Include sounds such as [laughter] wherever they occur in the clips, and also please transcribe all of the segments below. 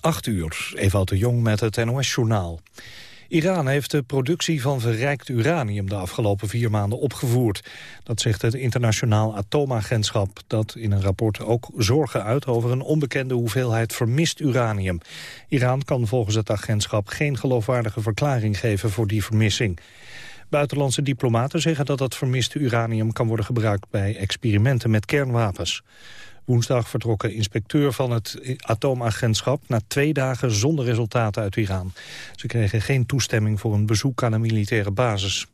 8 uur, Ewout de Jong met het NOS-journaal. Iran heeft de productie van verrijkt uranium de afgelopen vier maanden opgevoerd. Dat zegt het internationaal atoomagentschap, dat in een rapport ook zorgen uit over een onbekende hoeveelheid vermist uranium. Iran kan volgens het agentschap geen geloofwaardige verklaring geven voor die vermissing. Buitenlandse diplomaten zeggen dat het vermiste uranium kan worden gebruikt bij experimenten met kernwapens. Woensdag vertrok een inspecteur van het atoomagentschap... na twee dagen zonder resultaten uit Iran. Ze kregen geen toestemming voor een bezoek aan een militaire basis.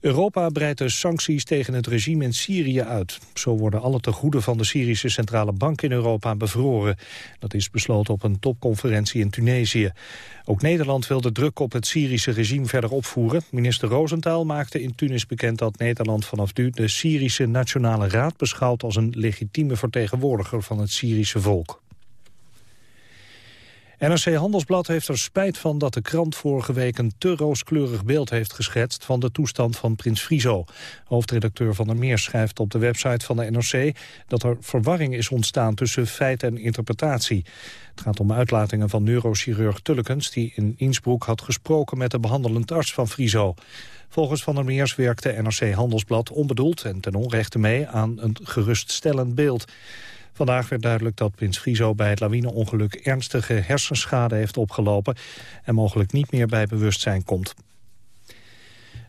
Europa breidt de sancties tegen het regime in Syrië uit. Zo worden alle tegoeden van de Syrische Centrale Bank in Europa bevroren. Dat is besloten op een topconferentie in Tunesië. Ook Nederland wil de druk op het Syrische regime verder opvoeren. Minister Rosenthal maakte in Tunis bekend dat Nederland vanaf nu... de Syrische Nationale Raad beschouwt als een legitieme vertegenwoordiger van het Syrische volk. NRC Handelsblad heeft er spijt van dat de krant vorige week een te rooskleurig beeld heeft geschetst van de toestand van prins Friso. Hoofdredacteur Van der Meer schrijft op de website van de NRC dat er verwarring is ontstaan tussen feit en interpretatie. Het gaat om uitlatingen van neurochirurg Tullekens die in Innsbruck had gesproken met de behandelend arts van Friso. Volgens Van der Meers werkte NRC Handelsblad onbedoeld en ten onrechte mee aan een geruststellend beeld. Vandaag werd duidelijk dat Prins Friso bij het lawineongeluk ernstige hersenschade heeft opgelopen en mogelijk niet meer bij bewustzijn komt.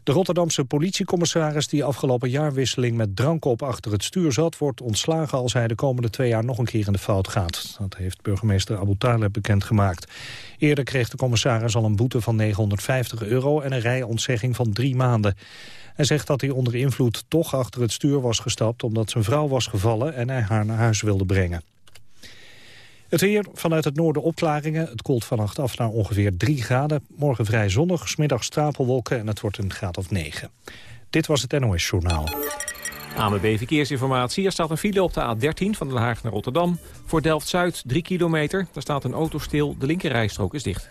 De Rotterdamse politiecommissaris die afgelopen jaarwisseling met drank op achter het stuur zat, wordt ontslagen als hij de komende twee jaar nog een keer in de fout gaat. Dat heeft burgemeester Abu Taleb bekendgemaakt. Eerder kreeg de commissaris al een boete van 950 euro en een rijontzegging van drie maanden. Hij zegt dat hij onder invloed toch achter het stuur was gestapt... omdat zijn vrouw was gevallen en hij haar naar huis wilde brengen. Het weer vanuit het noorden opklaringen. Het koelt vannacht af naar ongeveer 3 graden. Morgen vrij zonnig, smiddag stapelwolken en het wordt een graad of 9. Dit was het NOS Journaal. AMB Verkeersinformatie. Er staat een file op de A13 van Den Haag naar Rotterdam. Voor Delft-Zuid 3 kilometer. Daar staat een auto stil. De linkerrijstrook is dicht.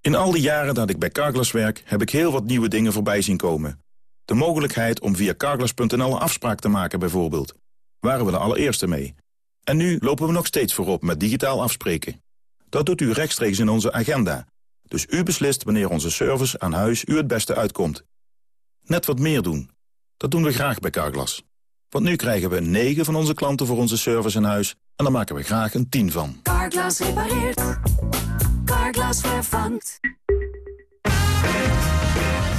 In al die jaren dat ik bij Carglass werk, heb ik heel wat nieuwe dingen voorbij zien komen. De mogelijkheid om via carglass.nl een afspraak te maken bijvoorbeeld. Waren we de allereerste mee. En nu lopen we nog steeds voorop met digitaal afspreken. Dat doet u rechtstreeks in onze agenda. Dus u beslist wanneer onze service aan huis u het beste uitkomt. Net wat meer doen. Dat doen we graag bij Carglass. Want nu krijgen we 9 van onze klanten voor onze service aan huis... en daar maken we graag een 10 van. Carglass repareert. Carglass vervangt.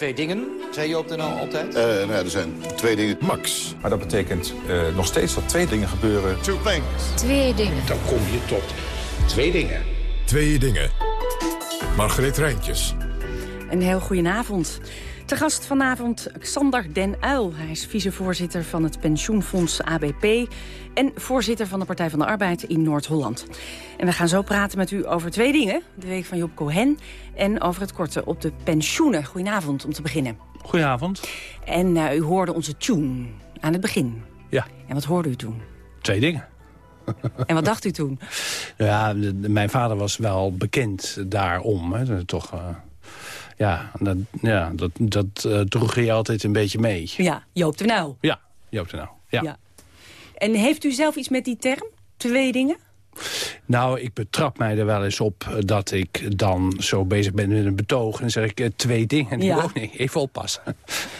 Twee dingen, zei je op de NL altijd? Uh, nou ja, er zijn twee dingen. Max. Maar dat betekent uh, nog steeds dat twee dingen gebeuren. Two things. Twee dingen. Dan kom je tot twee dingen. Twee dingen. Margreet Rijntjes. Een heel goedenavond. Te gast vanavond Xander Den Uil. Hij is vicevoorzitter van het pensioenfonds ABP... en voorzitter van de Partij van de Arbeid in Noord-Holland. En we gaan zo praten met u over twee dingen. De week van Job Cohen en over het korte op de pensioenen. Goedenavond om te beginnen. Goedenavond. En uh, u hoorde onze tune aan het begin. Ja. En wat hoorde u toen? Twee dingen. En wat dacht u toen? [laughs] Ja, de, de, mijn vader was wel bekend daarom. Hè. Toch... Uh ja, dat, ja, dat, dat uh, droeg je altijd een beetje mee. Ja, Joop de Nou. Ja, Joop de Nou. Ja. ja. En heeft u zelf iets met die term? Twee dingen? Nou, ik betrap mij er wel eens op dat ik dan zo bezig ben met een betoog. En dan zeg ik uh, twee dingen. En ja. oh nee, even oppassen.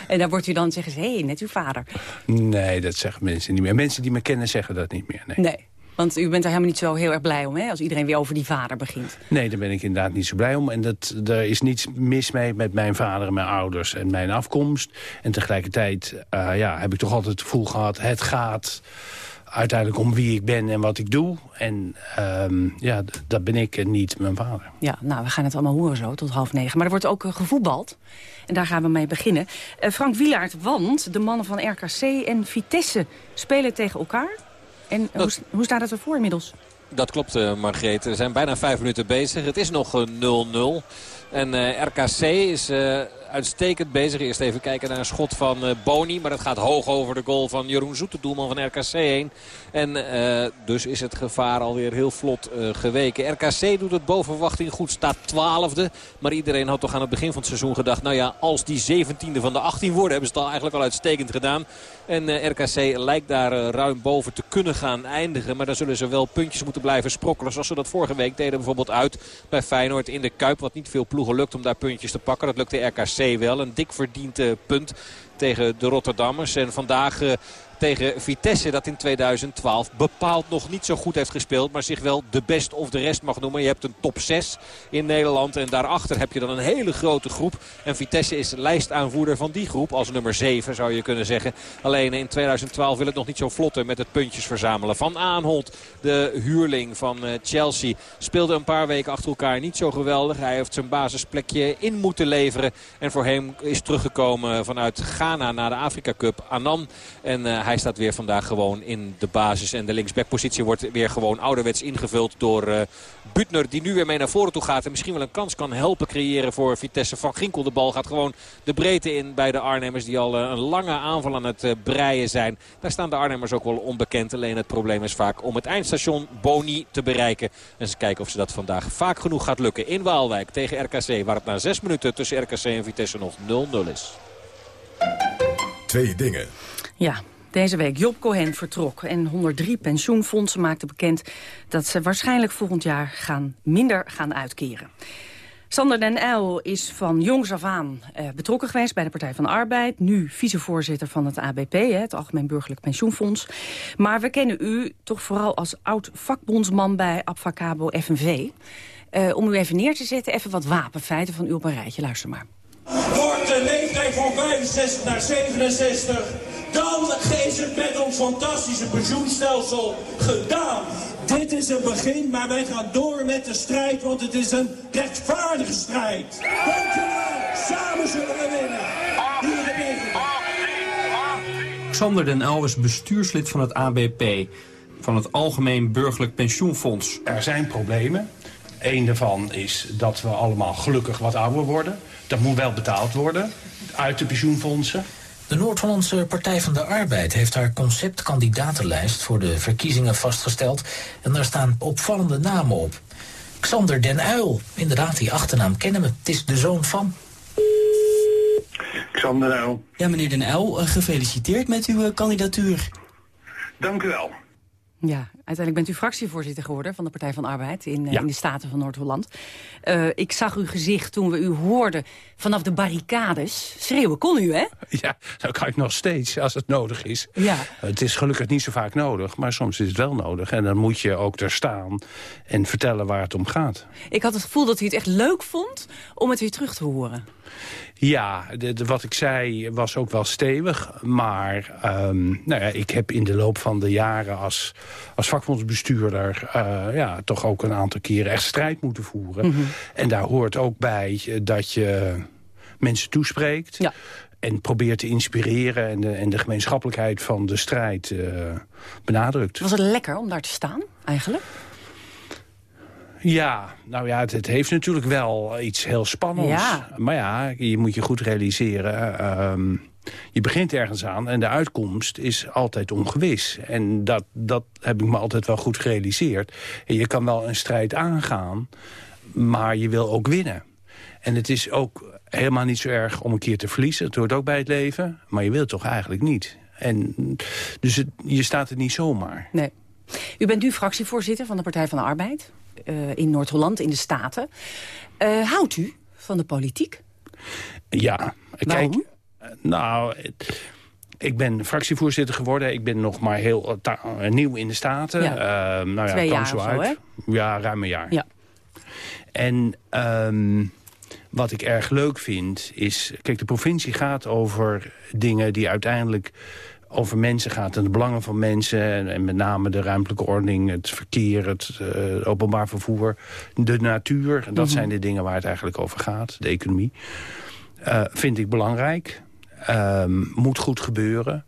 En dan wordt u dan zeggen, hé, hey, net uw vader. Nee, dat zeggen mensen niet meer. Mensen die me kennen zeggen dat niet meer. Nee. nee. Want u bent er helemaal niet zo heel erg blij om, hè? Als iedereen weer over die vader begint. Nee, daar ben ik inderdaad niet zo blij om. En dat, er is niets mis mee met mijn vader en mijn ouders en mijn afkomst. En tegelijkertijd uh, ja, heb ik toch altijd het gevoel gehad... het gaat uiteindelijk om wie ik ben en wat ik doe. En um, ja, dat ben ik en niet mijn vader. Ja, nou, we gaan het allemaal horen zo, tot half negen. Maar er wordt ook uh, gevoetbald. En daar gaan we mee beginnen. Uh, Frank Wielaert, want de mannen van RKC en Vitesse spelen tegen elkaar... En hoe, hoe staat het ervoor inmiddels? Dat klopt, uh, Margreet. We zijn bijna vijf minuten bezig. Het is nog 0-0. En uh, RKC is uitstekend bezig. Eerst even kijken naar een schot van uh, Boni. Maar dat gaat hoog over de goal van Jeroen Zoet, de doelman van RKC heen. En uh, dus is het gevaar alweer heel vlot uh, geweken. RKC doet het boven verwachting goed, staat twaalfde. Maar iedereen had toch aan het begin van het seizoen gedacht... nou ja, als die 17e van de 18 worden, hebben ze het al eigenlijk al uitstekend gedaan. En RKC lijkt daar ruim boven te kunnen gaan eindigen. Maar dan zullen ze wel puntjes moeten blijven sprokkelen. Zoals ze dat vorige week deden bijvoorbeeld uit bij Feyenoord in de Kuip. Wat niet veel ploegen lukt om daar puntjes te pakken. Dat lukte RKC wel. Een dik verdiend punt tegen de Rotterdammers. En vandaag uh, tegen Vitesse dat in 2012 bepaald nog niet zo goed heeft gespeeld. Maar zich wel de best of de rest mag noemen. Je hebt een top 6 in Nederland. En daarachter heb je dan een hele grote groep. En Vitesse is lijstaanvoerder van die groep. Als nummer 7 zou je kunnen zeggen. Alleen in 2012 wil het nog niet zo vlotten met het puntjes verzamelen. Van Aanholt, de huurling van Chelsea, speelde een paar weken achter elkaar niet zo geweldig. Hij heeft zijn basisplekje in moeten leveren. En voor hem is teruggekomen vanuit Ghana naar de Afrika Cup. Anan. En uh, hij staat weer vandaag gewoon in de basis. En de linksbackpositie wordt weer gewoon ouderwets ingevuld door uh, Butner. Die nu weer mee naar voren toe gaat. En misschien wel een kans kan helpen creëren voor Vitesse. Van Ginkel de bal gaat gewoon de breedte in bij de Arnhemmers. Die al uh, een lange aanval aan het uh, breien zijn. Daar staan de Arnhemmers ook wel onbekend. Alleen het probleem is vaak om het eindstation Boni te bereiken. En eens kijken of ze dat vandaag vaak genoeg gaat lukken. In Waalwijk tegen RKC. Waar het na zes minuten tussen RKC en Vitesse nog 0-0 is. Twee dingen. Ja, deze week Job Cohen vertrok en 103 pensioenfondsen maakten bekend... dat ze waarschijnlijk volgend jaar gaan, minder gaan uitkeren. Sander den Uyl is van jongs af aan eh, betrokken geweest bij de Partij van de Arbeid. Nu vicevoorzitter van het ABP, het Algemeen Burgerlijk Pensioenfonds. Maar we kennen u toch vooral als oud-vakbondsman bij Abfacabo FNV. Uh, om u even neer te zetten, even wat wapenfeiten van u op een rijtje. Luister maar. Wordt de leeftijd van 65 naar 67 dan is het met ons fantastische pensioenstelsel gedaan. Dit is een begin, maar wij gaan door met de strijd, want het is een rechtvaardige strijd. Dankjewel, samen zullen we winnen. Hier de Xander den Uyl is bestuurslid van het ABP, van het Algemeen Burgerlijk Pensioenfonds. Er zijn problemen. Eén daarvan is dat we allemaal gelukkig wat ouder worden. Dat moet wel betaald worden uit de pensioenfondsen. De Noord-Hollandse Partij van de Arbeid heeft haar conceptkandidatenlijst voor de verkiezingen vastgesteld. En daar staan opvallende namen op. Xander den Uyl, inderdaad, die achternaam kennen we. Het is de zoon van. Xander den Uyl. Ja, meneer den Uyl, gefeliciteerd met uw kandidatuur. Dank u wel. Ja, uiteindelijk bent u fractievoorzitter geworden van de Partij van Arbeid in, ja. in de Staten van Noord-Holland. Uh, ik zag uw gezicht toen we u hoorden vanaf de barricades. Schreeuwen kon u, hè? [laughs] Ja, dat kan ik nog steeds als het nodig is. Ja. Het is gelukkig niet zo vaak nodig, maar soms is het wel nodig. En dan moet je ook er staan en vertellen waar het om gaat. Ik had het gevoel dat u het echt leuk vond om het weer terug te horen. Ja, de, de, wat ik zei was ook wel stevig. Maar um, nou ja, ik heb in de loop van de jaren als, als vakbondsbestuurder... Uh, ja, toch ook een aantal keren echt strijd moeten voeren. Mm -hmm. En daar hoort ook bij dat je mensen toespreekt... Ja. en probeert te inspireren en de, en de gemeenschappelijkheid van de strijd uh, benadrukt. Was het lekker om daar te staan, eigenlijk? Ja, nou ja, het, het, heeft natuurlijk wel iets heel spannends. Ja. Maar ja, je moet je goed realiseren. Um, je begint ergens aan en de uitkomst is altijd ongewis. En dat, dat heb ik me altijd wel goed gerealiseerd. En je kan wel een strijd aangaan, maar je wil ook winnen. En het is ook helemaal niet zo erg om een keer te verliezen. Het hoort ook bij het leven, maar je wilt toch eigenlijk niet. En, dus het, je staat er niet zomaar. Nee. U bent nu fractievoorzitter van de Partij van de Arbeid in Noord-Holland, in de Staten. Uh, houdt u van de politiek? Ja. Waarom? Kijk, nou, ik ben fractievoorzitter geworden. Ik ben nog maar heel nieuw in de Staten. Ja. Uh, nou ja, Twee jaar zo uit. Ja, ruim een jaar. Ja. En um, wat ik erg leuk vind is... Kijk, de provincie gaat over dingen die uiteindelijk over mensen gaat en de belangen van mensen... en, en met name de ruimtelijke ordening, het verkeer, het uh, openbaar vervoer... de natuur, dat Mhm. zijn de dingen waar het eigenlijk over gaat, de economie. Uh, vind ik belangrijk, um, moet goed gebeuren.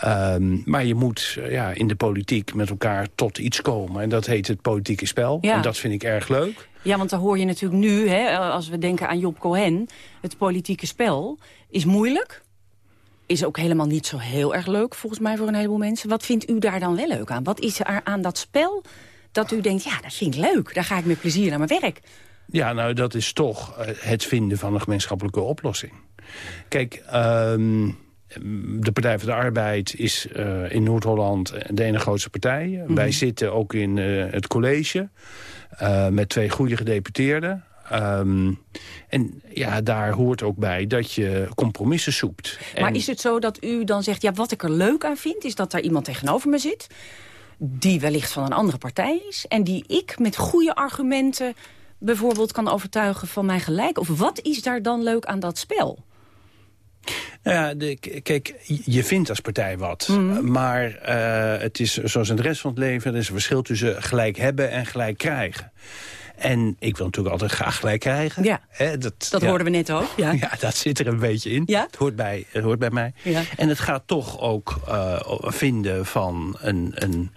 Ehm, maar je moet uh, ja, in de politiek met elkaar tot iets komen. En dat heet het politieke spel. Ja. En dat vind ik erg leuk. Ja, want dan hoor je natuurlijk nu, hè, als we denken aan Job Cohen... het politieke spel is moeilijk. Is ook helemaal niet zo heel erg leuk, volgens mij, voor een heleboel mensen. Wat vindt u daar dan wel leuk aan? Wat is er aan dat spel dat u denkt, ja, dat vind ik leuk. Daar ga ik met plezier naar mijn werk. Ja, nou, dat is toch uh, het vinden van een gemeenschappelijke oplossing. Kijk, um, de Partij voor de Arbeid is uh, in Noord-Holland de ene grootste partij. Mm -hmm. Wij zitten ook in uh, het college uh, met twee goede gedeputeerden. Um, en ja, daar hoort ook bij dat je compromissen zoekt. Maar en... is het zo dat u dan zegt, ja, wat ik er leuk aan vind... is dat daar iemand tegenover me zit die wellicht van een andere partij is... en die ik met goede argumenten bijvoorbeeld kan overtuigen van mijn gelijk? Of wat is daar dan leuk aan dat spel? Nou ja, de, kijk, je vindt als partij wat. Mm -hmm. Maar uh, het is zoals in de rest van het leven... er is een verschil tussen gelijk hebben en gelijk krijgen. En ik wil natuurlijk altijd graag gelijk krijgen. Ja, He, dat, dat ja. hoorden we net ook. Ja. ja, dat zit er een beetje in. Ja? Het, hoort bij, het hoort bij mij. Ja. En het gaat toch ook uh, vinden van een, een,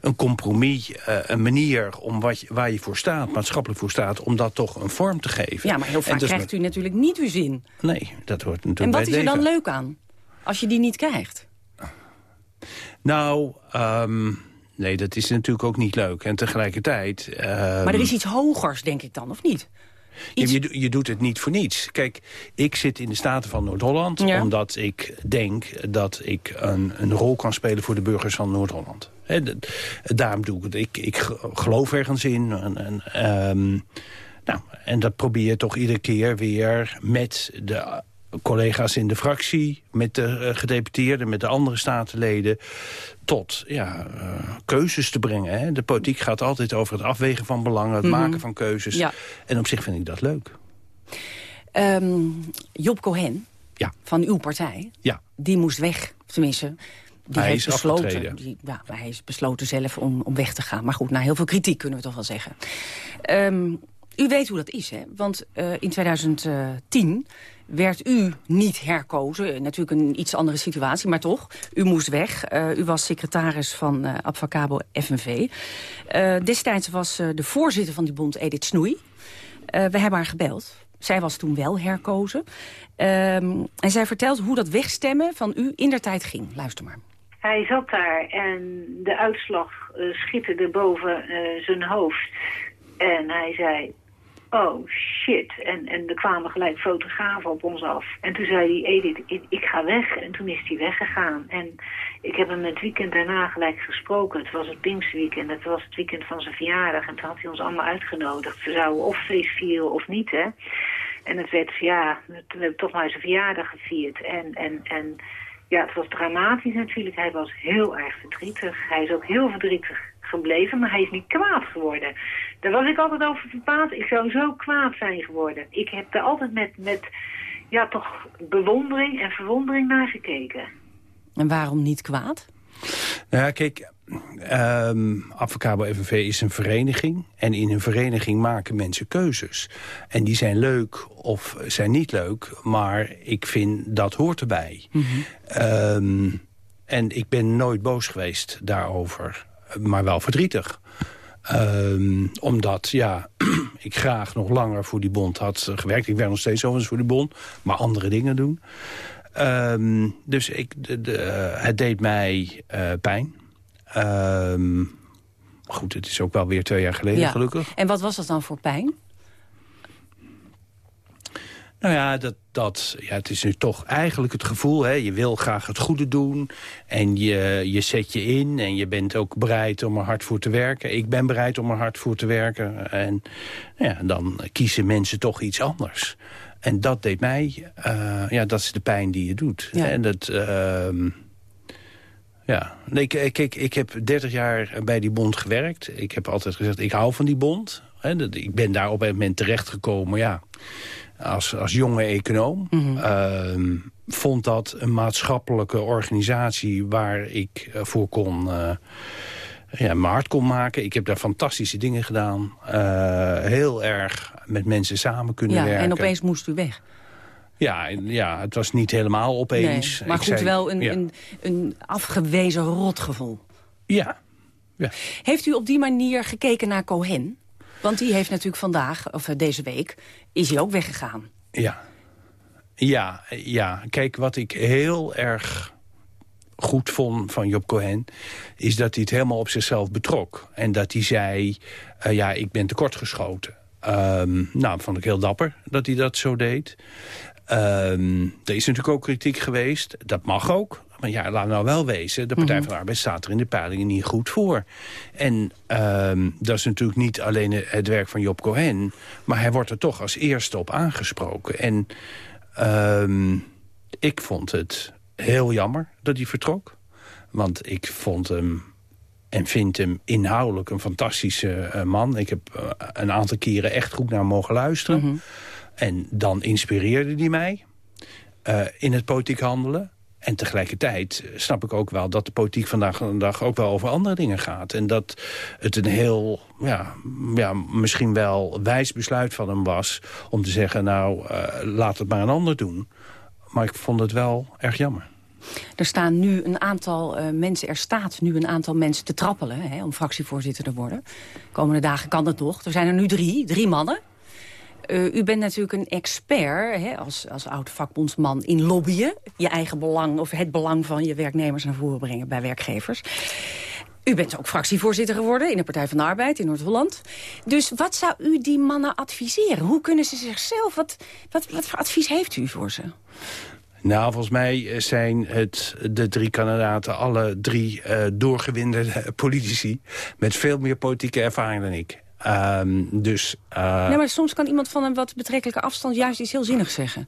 een compromis, uh, een manier om wat je, waar je voor staat, maatschappelijk voor staat, om dat toch een vorm te geven. Ja, maar heel vaak dus krijgt u natuurlijk niet uw zin. Nee, dat hoort natuurlijk En wat bij is er dan leuk aan, als je die niet krijgt? Nou... Um, Nee, dat is natuurlijk ook niet leuk. En tegelijkertijd... Uh, maar er is iets hogers, denk ik dan, of niet? Iets... Je, je, doet het niet voor niets. Kijk, ik zit in de Staten van Noord-Holland... Ja. omdat ik denk dat ik een, een, rol kan spelen voor de burgers van Noord-Holland. Daarom doe ik het. Ik, ik geloof ergens in. En, en, um, nou, en dat probeer je toch iedere keer weer met de collega's in de fractie, met de uh, gedeputeerden, met de andere statenleden, tot ja, uh, keuzes te brengen. Hè. De politiek gaat altijd over het afwegen van belangen, het mm -hmm. maken van keuzes. Ja. En op zich vind ik dat leuk. Um, Job Cohen, ja. van uw partij, ja. die moest weg. Tenminste, die hij heeft is besloten. Die, ja, hij is besloten zelf om, om weg te gaan. Maar goed, na heel veel kritiek kunnen we toch wel zeggen. Um, u weet hoe dat is, hè? Want uh, in 2010 werd u niet herkozen. Natuurlijk een iets andere situatie, maar toch. U moest weg. Uh, u was secretaris van uh, Abfacabo FNV. Destijds was de voorzitter van die bond Edith Snoei. we hebben haar gebeld. Zij was toen wel herkozen. en zij vertelt hoe dat wegstemmen van u in der tijd ging. Luister maar. Hij zat daar en de uitslag schitterde boven zijn hoofd. En hij zei, oh shit. En, en er kwamen gelijk fotografen op ons af. En toen zei hij, Edith, ik, ga weg. En toen is hij weggegaan. En ik heb hem het weekend daarna gelijk gesproken. Het was het Pinksterweekend. Het was het weekend van zijn verjaardag. En toen had hij ons allemaal uitgenodigd. We zouden of feest vieren of niet, hè. En het werd, ja, we hebben toch maar zijn verjaardag gevierd. En, en, en ja, het was dramatisch natuurlijk. Hij was heel erg verdrietig. Hij is ook heel verdrietig gebleven, maar hij is niet kwaad geworden. Daar was ik altijd over verbaasd. Ik zou zo kwaad zijn geworden. Ik heb er altijd met, met ja, toch bewondering en verwondering naar gekeken. En waarom niet kwaad? Nou ja, kijk, um, Advocabo FNV is een vereniging. En in een vereniging maken mensen keuzes. En die zijn leuk of zijn niet leuk. Maar ik vind, dat hoort erbij. Mm -hmm. um, en ik ben nooit boos geweest daarover maar wel verdrietig. Um, omdat, ja, [clears throat] ik graag nog langer voor die bond had gewerkt. Ik werk nog steeds overigens voor die bond, maar andere dingen doen. Um, dus ik, de, de, het deed mij uh, pijn. Um, goed, het is ook wel weer twee jaar geleden, ja. gelukkig. En wat was dat dan voor pijn? Nou ja, dat, dat, ja, het is nu toch eigenlijk het gevoel... Hè, je wil graag het goede doen en je, je zet je in... en je bent ook bereid om er hard voor te werken. Ik ben bereid om er hard voor te werken. En ja, dan kiezen mensen toch iets anders. En dat deed mij... Uh, ja, dat is de pijn die je doet. Ja. En dat... Uh, ja, nee, kijk, ik, ik heb 30 jaar bij die bond gewerkt. Ik heb altijd gezegd, ik hou van die bond. Hè, dat, ik ben daar op een moment terechtgekomen, ja als, als jonge econoom. Mm -hmm. uh, vond dat een maatschappelijke organisatie waar ik uh, voor kon... Uh, ja, mijn hart kon maken. Ik heb daar fantastische dingen gedaan. heel erg met mensen samen kunnen ja, werken. En opeens moest u weg. Ja, ja, het was niet helemaal opeens. Nee, maar Ik goed, zei- wel een, ja. een, een afgewezen rotgevoel. Ja. ja. Heeft u op die manier gekeken naar Cohen? Want die heeft natuurlijk vandaag, of eh, deze week, is hij ook weggegaan. Ja. Ja, ja. Kijk, wat ik heel erg goed vond van Job Cohen... is dat hij het helemaal op zichzelf betrok. En dat hij zei, eh, ja, ik ben tekortgeschoten. Ehm nou, vond ik heel dapper dat hij dat zo deed. Ehm, er is natuurlijk ook kritiek geweest. Dat mag ook. Maar ja, laat nou wel wezen. De Partij Mhm. van de Arbeid staat er in de peilingen niet goed voor. En ehm, dat is natuurlijk niet alleen het werk van Job Cohen... maar hij wordt er toch als eerste op aangesproken. En ehm, ik vond het heel jammer dat hij vertrok. Want ik vond hem en vind hem inhoudelijk een fantastische eh, man. Ik heb eh, een aantal keren echt goed naar hem mogen luisteren. En dan inspireerde hij mij eh, in het politiek handelen. En tegelijkertijd snap ik ook wel dat de politiek vandaag de dag ook wel over andere dingen gaat. En dat het een heel, ja, ja misschien wel wijs besluit van hem was... om te zeggen, nou, eh, laat het maar een ander doen. Maar ik vond het wel erg jammer. Er staan nu een aantal eh, mensen, er staat nu een aantal mensen te trappelen hè, om fractievoorzitter te worden. komende dagen kan dat nog. Er zijn er nu drie, drie mannen. Eh, u bent natuurlijk een expert hè, als, als oud vakbondsman in lobbyen. Je eigen belang of het belang van je werknemers naar voren brengen bij werkgevers. U bent ook fractievoorzitter geworden in de Partij van de Arbeid in Noord-Holland. Dus wat zou u die mannen adviseren? Hoe kunnen ze zichzelf... Wat, wat, wat voor advies heeft u voor ze? Nou, volgens mij zijn het de drie kandidaten alle drie eh doorgewinterde [laughs] politici... met veel meer politieke ervaring dan ik. Ehm, dus, eh, Nee, maar soms kan iemand van een wat betrekkelijke afstand juist iets heel zinnigs zeggen.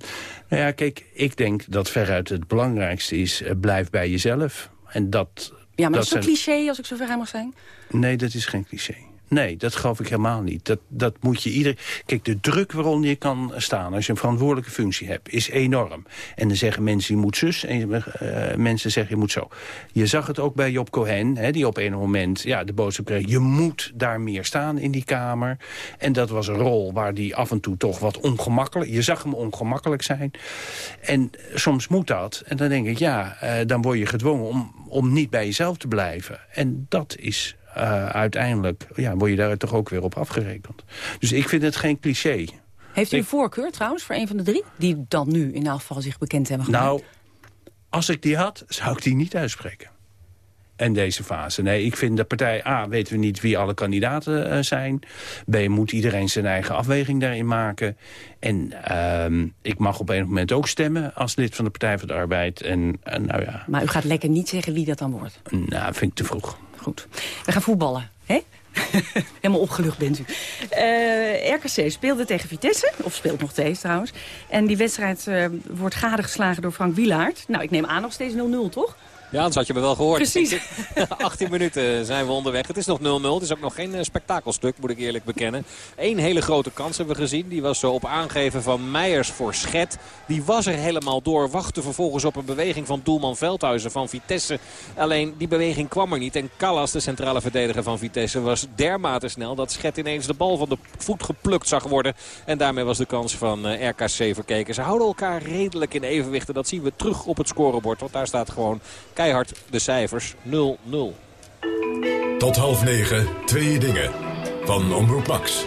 nou ja, kijk, ik denk dat veruit het belangrijkste is... eh, blijf bij jezelf. En dat, Ja, maar dat, dat is een zijn- cliché als ik zo vrij mag zijn. Nee, dat is geen cliché. Nee, dat geloof ik helemaal niet. Dat, dat moet je ieder... Kijk, de druk waaronder je kan staan als je een verantwoordelijke functie hebt... is enorm. En dan zeggen mensen je moet zus en eh, mensen zeggen je moet zo. Je zag het ook bij Job Cohen, hè, die op een moment ja, de boodschap kreeg... je moet daar meer staan in die Kamer. En dat was een rol waar die af en toe toch wat ongemakkelijk... Je zag hem ongemakkelijk zijn. En soms moet dat. En dan denk ik, ja, eh, dan word je gedwongen om, om niet bij jezelf te blijven. En dat is eh, uiteindelijk, ja, word je daar toch ook weer op afgerekend. Dus ik vind het geen cliché. Heeft u een voorkeur trouwens voor een van de drie? Die dan nu in elk geval zich bekend hebben gemaakt. Nou, als ik die had, zou ik die niet uitspreken. En deze fase. Nee, ik vind de partij A, weten we niet wie alle kandidaten eh, zijn. B, moet iedereen zijn eigen afweging daarin maken. En ehm, ik mag op een moment ook stemmen als lid van de Partij van de Arbeid. En nou ja, Maar u gaat lekker niet zeggen wie dat dan wordt. nou, vind ik te vroeg. Goed. We gaan voetballen, hè? [laughs] Helemaal opgelucht bent u. Eh, RKC speelde tegen Vitesse, of speelt nog steeds trouwens. En die wedstrijd eh, wordt gadegeslagen door Frank Wielaert. Nou, ik neem aan nog steeds 0-0, toch? Ja, dat had je me wel gehoord. Precies. denk ik. 18 minuten zijn we onderweg. Het is nog 0-0. Het is ook nog geen eh, spektakelstuk, moet ik eerlijk bekennen. Eén hele grote kans hebben we gezien. Die was zo op aangeven van Meijers voor Schet. Die was er helemaal door. Wachtte vervolgens op een beweging van doelman Veldhuizen van Vitesse. Alleen die beweging kwam er niet. En Callas, de centrale verdediger van Vitesse, was dermate snel... dat Schet ineens de bal van de voet geplukt zag worden. En daarmee was de kans van eh, RKC verkeken. Ze houden elkaar redelijk in evenwicht. En dat zien we terug op het scorebord. Want daar staat gewoon keihard de cijfers 0-0. Tot half negen, twee dingen. Van Omroep Max.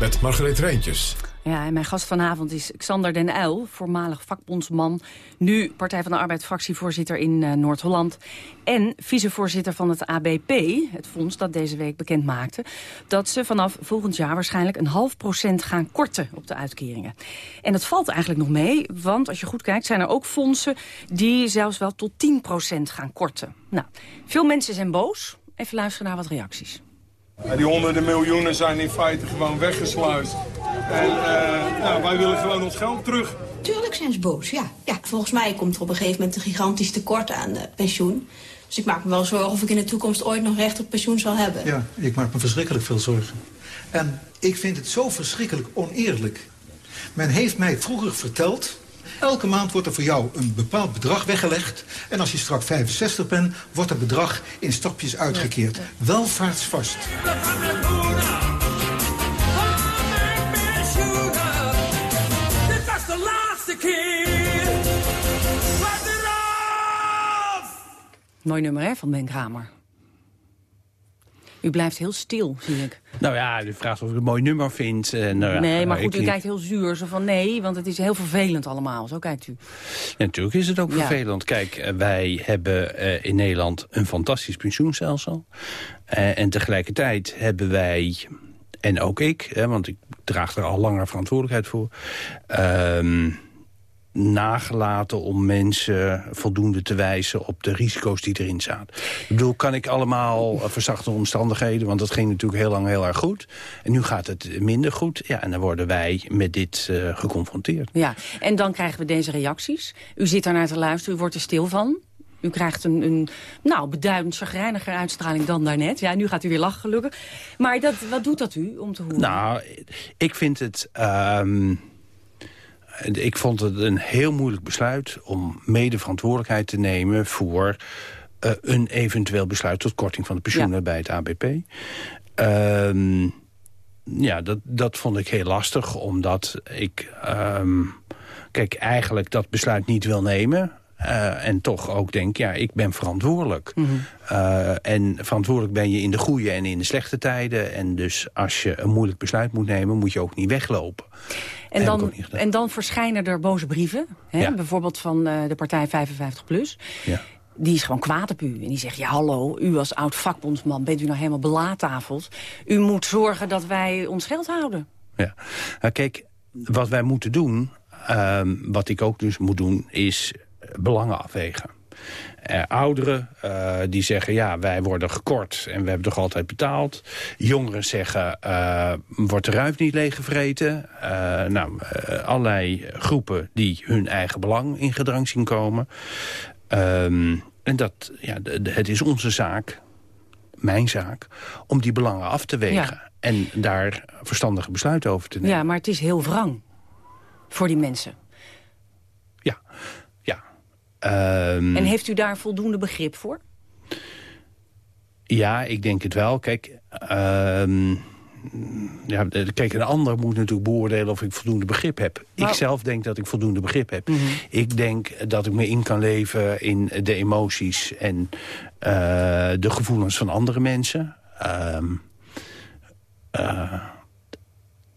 Met Margreet Rijntjes. Ja, en mijn gast vanavond is Xander den Uyl, voormalig vakbondsman. Nu Partij van de Arbeid fractievoorzitter in eh, Noord-Holland. En vicevoorzitter van het ABP, het fonds dat deze week bekend maakte... dat ze vanaf volgend jaar waarschijnlijk een half procent gaan korten op de uitkeringen. En dat valt eigenlijk nog mee, want als je goed kijkt... zijn er ook fondsen die zelfs wel tot 10 procent gaan korten. Nou, veel mensen zijn boos. Even luisteren naar wat reacties. Die honderden miljoenen zijn in feite gewoon weggesluist. En eh, nou, wij willen gewoon ons geld terug. Tuurlijk zijn ze boos, ja. ja. Volgens mij komt er op een gegeven moment een gigantisch tekort aan eh, pensioen. Dus ik maak me wel zorgen of ik in de toekomst ooit nog recht op pensioen zal hebben. Ja, ik maak me verschrikkelijk veel zorgen. En ik vind het zo verschrikkelijk oneerlijk. Men heeft mij vroeger verteld... Elke maand wordt er voor jou een bepaald bedrag weggelegd. En als je straks 65 bent, wordt het bedrag in stapjes uitgekeerd. Welvaartsvast. Mooi nummer hè, van Ben Kramer. U blijft heel stil, zie ik. Nou ja, u vraagt of ik een mooi nummer vind. Uh, nou ja, nee, maar ik goed, u niet. kijkt heel zuur. Zo van nee, want het is heel vervelend allemaal. Zo kijkt u. Ja, natuurlijk is het ook Ja. vervelend. Kijk, eh, wij hebben eh, in Nederland een fantastisch pensioenstelsel. En tegelijkertijd hebben wij, en ook ik, hè, want ik draag er al langer verantwoordelijkheid voor... ehm, nagelaten om mensen voldoende te wijzen op de risico's die erin zaten. Ik bedoel, kan ik allemaal eh, verzachte omstandigheden... want dat ging natuurlijk heel lang heel erg goed. En nu gaat het minder goed. Ja, en dan worden wij met dit eh, geconfronteerd. Ja, en dan krijgen we deze reacties. U zit daarnaar te luisteren, u wordt er stil van. U krijgt een, een nou, beduidend chagrijniger uitstraling dan daarnet. Ja, nu gaat u weer lachen gelukkig. Maar dat, wat doet dat u om te horen? Nou, ik vind het... ehm, ik vond het een heel moeilijk besluit om mede verantwoordelijkheid te nemen... voor eh, een eventueel besluit tot korting van de pensioenen bij het ABP. Ehm, ja, dat, dat vond ik heel lastig, omdat ik... ehm, kijk, eigenlijk dat besluit niet wil nemen... eh, en toch ook denk, ja, ik ben verantwoordelijk. Eh, en verantwoordelijk ben je in de goede en in de slechte tijden. En dus als je een moeilijk besluit moet nemen, moet je ook niet weglopen. En dan, en dan verschijnen er boze brieven. Hè? Ja. Bijvoorbeeld van eh, de partij 55PLUS. Ja. Die is gewoon kwaad op u. En die zegt, ja hallo, u als oud vakbondsman bent u nou helemaal belaattafeld. U moet zorgen dat wij ons geld houden. Ja. Kijk, wat wij moeten doen, ehm, wat ik ook dus moet doen, is belangen afwegen. Eh, ouderen eh, die zeggen, ja, wij worden gekort en we hebben toch altijd betaald. Jongeren zeggen, eh, wordt de ruif niet leeggevreten. Nou, allerlei groepen die hun eigen belang in gedrang zien komen. Ehm, en dat, ja, het is onze zaak, mijn zaak, om die belangen af te wegen. Ja. En daar verstandige besluiten over te nemen. Ja, maar het is heel wrang voor die mensen. Ehm, En heeft u daar voldoende begrip voor? Ja, ik denk het wel. Kijk, ehm, ja, kijk, een ander moet natuurlijk beoordelen of ik voldoende begrip heb. Nou- Ik zelf denk dat ik voldoende begrip heb. Mhm. Ik denk dat ik me in kan leven in de emoties en eh, de gevoelens van andere mensen. Ehm, eh,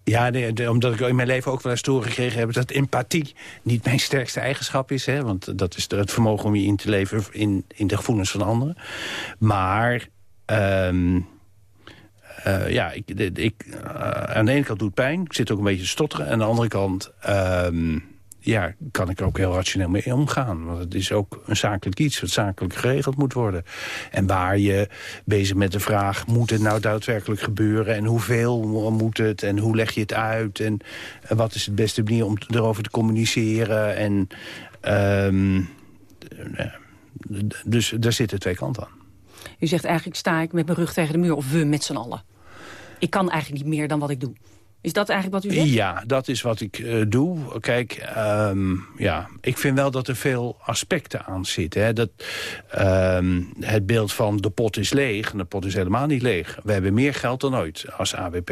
ja, omdat ik in mijn leven ook wel eens doorgekregen heb... dat empathie niet mijn sterkste eigenschap is. Hè, want dat is het vermogen om je in te leven in, in de gevoelens van anderen. Maar... ehm, eh, ja, ik, ik, eh, aan de ene kant doet het pijn. Ik zit ook een beetje te stotteren. Aan de andere kant ehm, ja, kan ik ook heel rationeel mee omgaan. Want het is ook een zakelijk iets wat zakelijk geregeld moet worden. En waar je bezig met de vraag... moet het nou daadwerkelijk gebeuren? En hoeveel moet het? En hoe leg je het uit? En wat is de beste manier om erover te communiceren? En... ehm, eh, dus daar zitten twee kanten aan. U zegt eigenlijk sta ik met mijn rug tegen de muur of we met z'n allen. Ik kan eigenlijk niet meer dan wat ik doe. Is dat eigenlijk wat u zegt? Ja, dat is wat ik eh, doe. Kijk, ehm, ja, ik vind wel dat er veel aspecten aan zitten. Hè. Dat, ehm, het beeld van de pot is leeg, en de pot is helemaal niet leeg. We hebben meer geld dan ooit als ABP.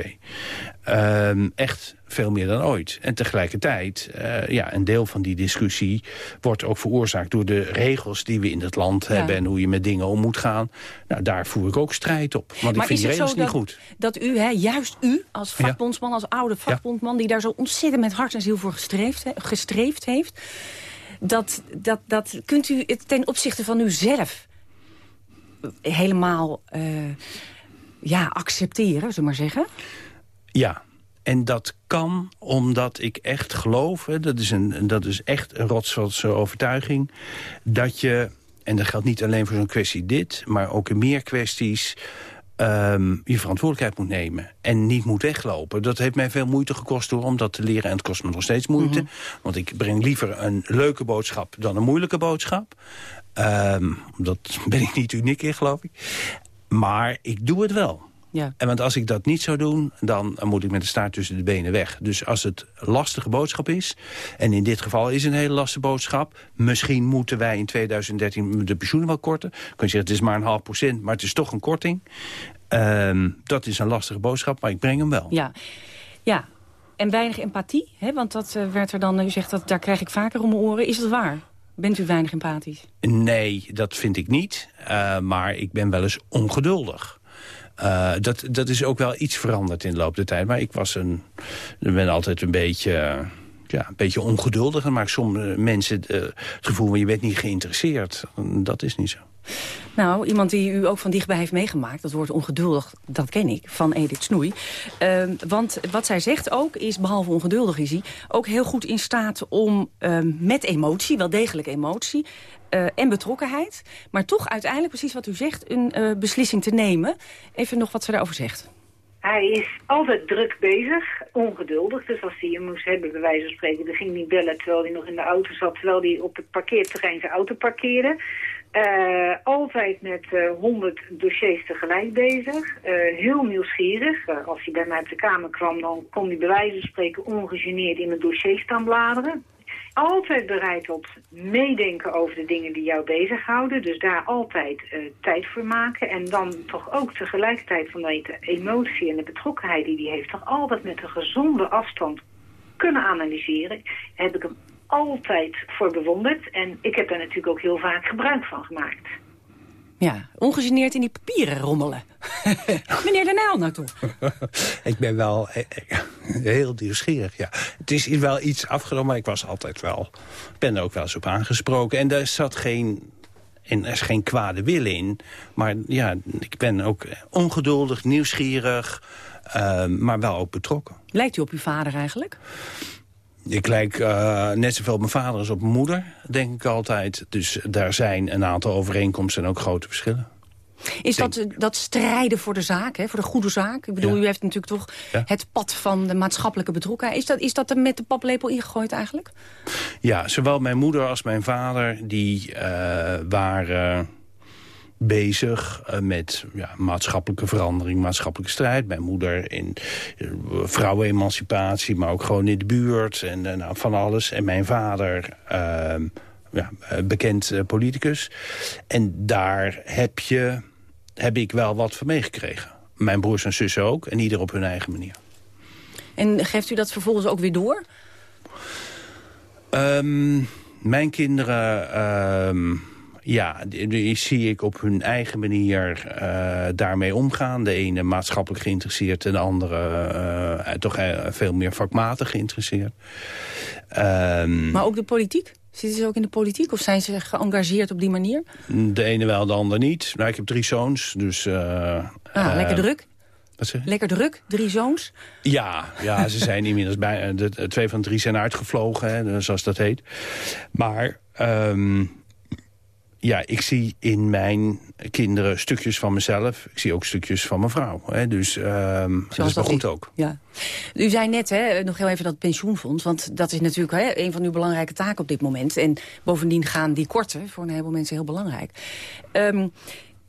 Ehm, echt veel meer dan ooit. En tegelijkertijd, eh, ja, een deel van die discussie wordt ook veroorzaakt door de regels die we in het land Ja. hebben en hoe je met dingen om moet gaan. Nou, daar voer ik ook strijd op. Want ik vind die regels niet dat, goed. dat u, hè, juist u als vakbondsman, als oude vakbondsman... die daar zo ontzettend met hart en ziel voor gestreefd, gestreefd heeft... Dat, dat, dat kunt u het ten opzichte van uzelf helemaal eh, ja, accepteren, zullen we maar zeggen? Ja, en dat kan omdat ik echt geloof... Hè, dat, is een, dat is echt een rotsvatse overtuiging... dat je, en dat geldt niet alleen voor zo'n kwestie dit... maar ook in meer kwesties ehm, je verantwoordelijkheid moet nemen. En niet moet weglopen. Dat heeft mij veel moeite gekost door om dat te leren. En het kost me nog steeds moeite. Want ik breng liever een leuke boodschap dan een moeilijke boodschap. Ehm, dat [laughs] ben ik niet uniek in, geloof ik. Maar ik doe het wel. Ja. En want als ik dat niet zou doen, dan moet ik met de staart tussen de benen weg. Dus als het een lastige boodschap is, en in dit geval is het een hele lastige boodschap... misschien moeten wij in 2013 de pensioenen wel korten. Dan kun je zeggen, het is maar een half procent, maar het is toch een korting. Ehm, dat is een lastige boodschap, maar ik breng hem wel. Ja, ja. en weinig empathie, hè? want dat eh, werd er dan... U zegt dat daar krijg ik vaker om mijn oren. Is dat waar? Bent u weinig empathisch? Nee, dat vind ik niet. Uh, maar ik ben wel eens ongeduldig. Uh, dat, dat is ook wel iets veranderd in de loop der tijd. Maar ik was een, ben altijd een beetje, ja, een beetje ongeduldig. En maakt soms mensen uh, het gevoel van je bent niet geïnteresseerd. Dat is niet zo. Nou, iemand die u ook van dichtbij heeft meegemaakt... dat woord ongeduldig, dat ken ik, van Edith Snoei. Uh, want wat zij zegt ook, is behalve ongeduldig is hij... ook heel goed in staat om uh, met emotie, wel degelijk emotie... Uh, en betrokkenheid, maar toch uiteindelijk, precies wat u zegt... een uh, beslissing te nemen. Even nog wat ze daarover zegt. Hij is altijd druk bezig, ongeduldig. Dus als hij je moest hebben, bij wijze van spreken... dan ging hij bellen terwijl hij nog in de auto zat... terwijl hij op het parkeerterrein zijn auto parkeerde... Uh, altijd met uh, dossiers tegelijk bezig. Uh, heel nieuwsgierig. als hij bij mij op de kamer kwam, dan kon hij bij wijze van spreken ongegeneerd in het dossier staan bladeren. Altijd bereid tot meedenken over de dingen die jou bezighouden. Dus daar altijd tijd voor maken. En dan toch ook tegelijkertijd vanuit de emotie en de betrokkenheid die hij heeft... toch altijd met een gezonde afstand kunnen analyseren. Heb ik hem altijd voor bewonderd. En ik heb daar natuurlijk ook heel vaak gebruik van gemaakt. Ja, ongegeneerd in die papieren rommelen. [laughs] Meneer Uyl nou toch? [laughs] ik ben wel heel nieuwsgierig, ja. Het is wel iets afgenomen, maar ik was altijd wel... ben er ook wel eens op aangesproken. En er zat geen... En er is geen kwade wil in. Maar ja, ik ben ook ongeduldig, nieuwsgierig... Uh, maar wel ook betrokken. Lijkt u op uw vader eigenlijk? Ik lijk uh, net zoveel op mijn vader als op mijn moeder, denk ik altijd. Dus daar zijn een aantal overeenkomsten en ook grote verschillen. Is dat, dat strijden voor de zaak, hè, voor de goede zaak? Ik bedoel, ja. u heeft natuurlijk toch ja. het pad van de maatschappelijke betrokkenheid. Is dat, is dat er met de paplepel ingegooid eigenlijk? Ja, zowel mijn moeder als mijn vader, die uh, waren bezig uh, met ja, maatschappelijke verandering, maatschappelijke strijd. Mijn moeder in uh, vrouwenemancipatie, maar ook gewoon in de buurt en nou, van alles. En mijn vader, ehm, ja, bekend politicus. En daar heb, je, heb ik wel wat van meegekregen. Mijn broers en zussen ook, en ieder op hun eigen manier. En geeft u dat vervolgens ook weer door? Um, mijn kinderen... Uh, ja, die, die, zie ik op hun eigen manier uh, daarmee omgaan. De ene maatschappelijk geïnteresseerd en de andere uh, toch veel meer vakmatig geïnteresseerd. Um, maar ook de politiek? Zitten ze ook in de politiek of zijn ze geëngageerd op die manier? De ene wel, de ander niet. Nou, ik heb drie zoons, dus... Uh, ah, lekker druk? Wat zeg? Lekker druk, drie zoons? Ja, ja ze zijn inmiddels bij... De, twee van de drie zijn uitgevlogen, hè, zoals dat heet. Maar... Um, ja, ik zie in mijn kinderen stukjes van mezelf. Ik zie ook stukjes van mijn vrouw. Hè? Dus um, dat is wel goed ook. Ja. U zei net, hè, nog heel even dat pensioenfonds. Want dat is natuurlijk hè, een van uw belangrijke taken op dit moment. En bovendien gaan die korten voor een heleboel mensen heel belangrijk. Um,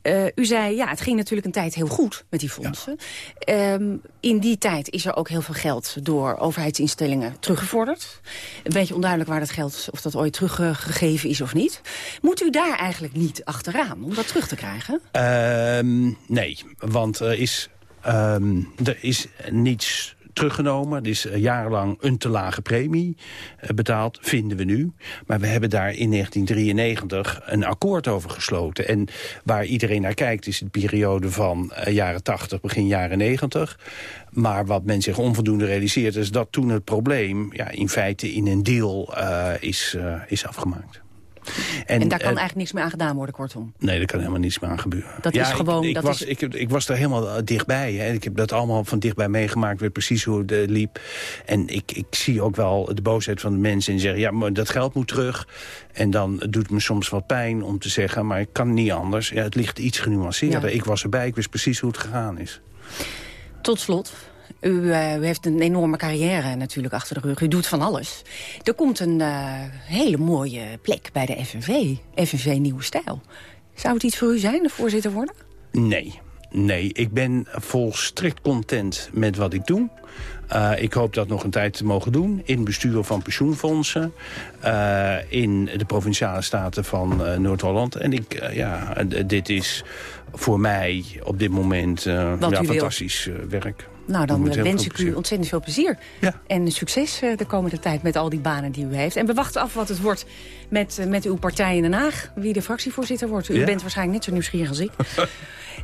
Uh, u zei, ja, het ging natuurlijk een tijd heel goed met die fondsen. Ja. Um, in die tijd is er ook heel veel geld door overheidsinstellingen teruggevorderd. Een beetje onduidelijk waar dat geld, of dat ooit teruggegeven is of niet. Moet u daar eigenlijk niet achteraan om dat terug te krijgen? Uh, nee, want er is, um, er is niets teruggenomen. Er is jarenlang een te lage premie betaald, vinden we nu. Maar we hebben daar in 1993 een akkoord over gesloten. En waar iedereen naar kijkt is de periode van jaren 80, begin jaren 90. Maar wat men zich onvoldoende realiseert is dat toen het probleem... Ja, in feite in een deal is, is afgemaakt. En, en, daar kan uh, eigenlijk niks meer aan gedaan worden, kortom? Nee, daar kan helemaal niets meer aan gebeuren. Dat ja, is gewoon... Ik, ik dat was, is... ik, ik, was daar helemaal dichtbij. Hè. Ik heb dat allemaal van dichtbij meegemaakt. weet precies hoe het uh, liep. En ik, ik zie ook wel de boosheid van de mensen. En zeggen, ja, maar dat geld moet terug. En dan doet het me soms wat pijn om te zeggen... maar ik kan niet anders. Ja, het ligt iets genuanceerder. Ja. Ik was erbij, ik wist precies hoe het gegaan is. Tot slot, u, uh, u, heeft een enorme carrière natuurlijk achter de rug. U doet van alles. Er komt een uh, hele mooie plek bij de FNV. FNV Nieuwe Stijl. Zou het iets voor u zijn, de voorzitter worden? Nee. Nee, ik ben volstrekt content met wat ik doe. Uh, ik hoop dat nog een tijd te mogen doen. In bestuur van pensioenfondsen. Uh, in de Provinciale Staten van uh, Noord-Holland. En ik, ja, dit is voor mij op dit moment ja, fantastisch werk. Nou, dan heel wens ik u ontzettend veel plezier. En succes eh, de komende tijd met al die banen die u heeft. En we wachten af wat het wordt met, eh, met uw partij in Den Haag. Wie de fractievoorzitter wordt. U Ja? bent waarschijnlijk net zo nieuwsgierig als ik. [laughs]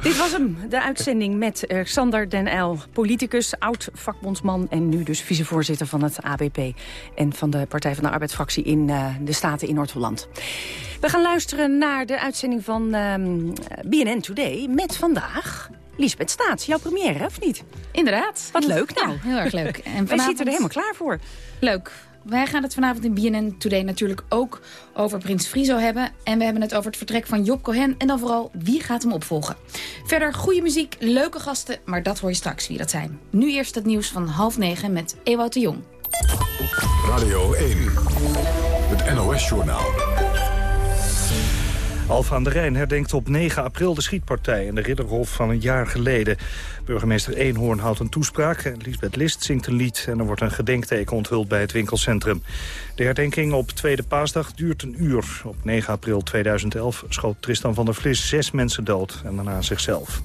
Dit was hem, de uitzending met eh, Xander Den Uyl, politicus, oud-vakbondsman... en nu dus vicevoorzitter van het ABP... en van de Partij van de Arbeidsfractie in eh, de Staten in Noord-Holland. We gaan luisteren naar de uitzending van ehm, BNN Today... met vandaag Lisbeth Staats, jouw première, of niet? Inderdaad. Wat leuk nou. Ja, heel erg leuk. En [laughs] Wij vanavond- zitten er helemaal klaar voor. Leuk. Wij gaan het vanavond in BNN Today natuurlijk ook over Prins Frizo hebben. En we hebben het over het vertrek van Job Cohen. En dan vooral, wie gaat hem opvolgen? Verder goede muziek, leuke gasten, maar dat hoor je straks wie dat zijn. Nu eerst het nieuws van half negen met Ewout de Jong. Radio 1, het NOS-journaal. Alfa aan de Rijn herdenkt op 9 april de schietpartij in de Ridderhof van een jaar geleden. Burgemeester Eenhoorn houdt een toespraak, Lisbeth List zingt een lied... en er wordt een gedenkteken onthuld bij het winkelcentrum. De herdenking op Tweede Paasdag duurt een uur. Op 9 april 2011 schoot Tristan van der Vlis zes mensen dood en daarna zichzelf.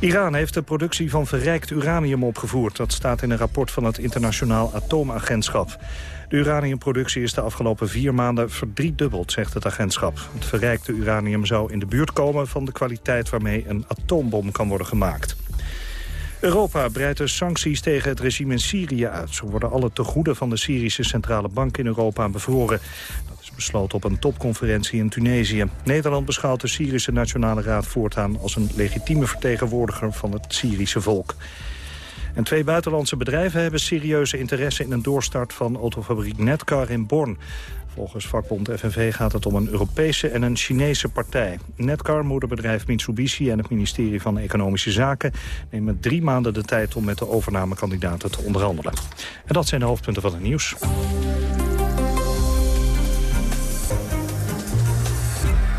Iran heeft de productie van verrijkt uranium opgevoerd. Dat staat in een rapport van het Internationaal Atoomagentschap. De uraniumproductie is de afgelopen vier maanden verdriedubbeld, zegt het agentschap. Het verrijkte uranium zou in de buurt komen van de kwaliteit waarmee een atoombom kan worden gemaakt. Europa breidt de sancties tegen het regime in Syrië uit. Zo worden alle tegoeden van de Syrische Centrale Bank in Europa bevroren. Dat is besloten op een topconferentie in Tunesië. Nederland beschouwt de Syrische Nationale Raad voortaan... als een legitieme vertegenwoordiger van het Syrische volk. En twee buitenlandse bedrijven hebben serieuze interesse in een doorstart van autofabriek Netcar in Born. Volgens vakbond FNV gaat het om een Europese en een Chinese partij. Netcar, moederbedrijf Mitsubishi en het ministerie van Economische Zaken... nemen drie maanden de tijd om met de overnamekandidaten te onderhandelen. En dat zijn de hoofdpunten van het nieuws.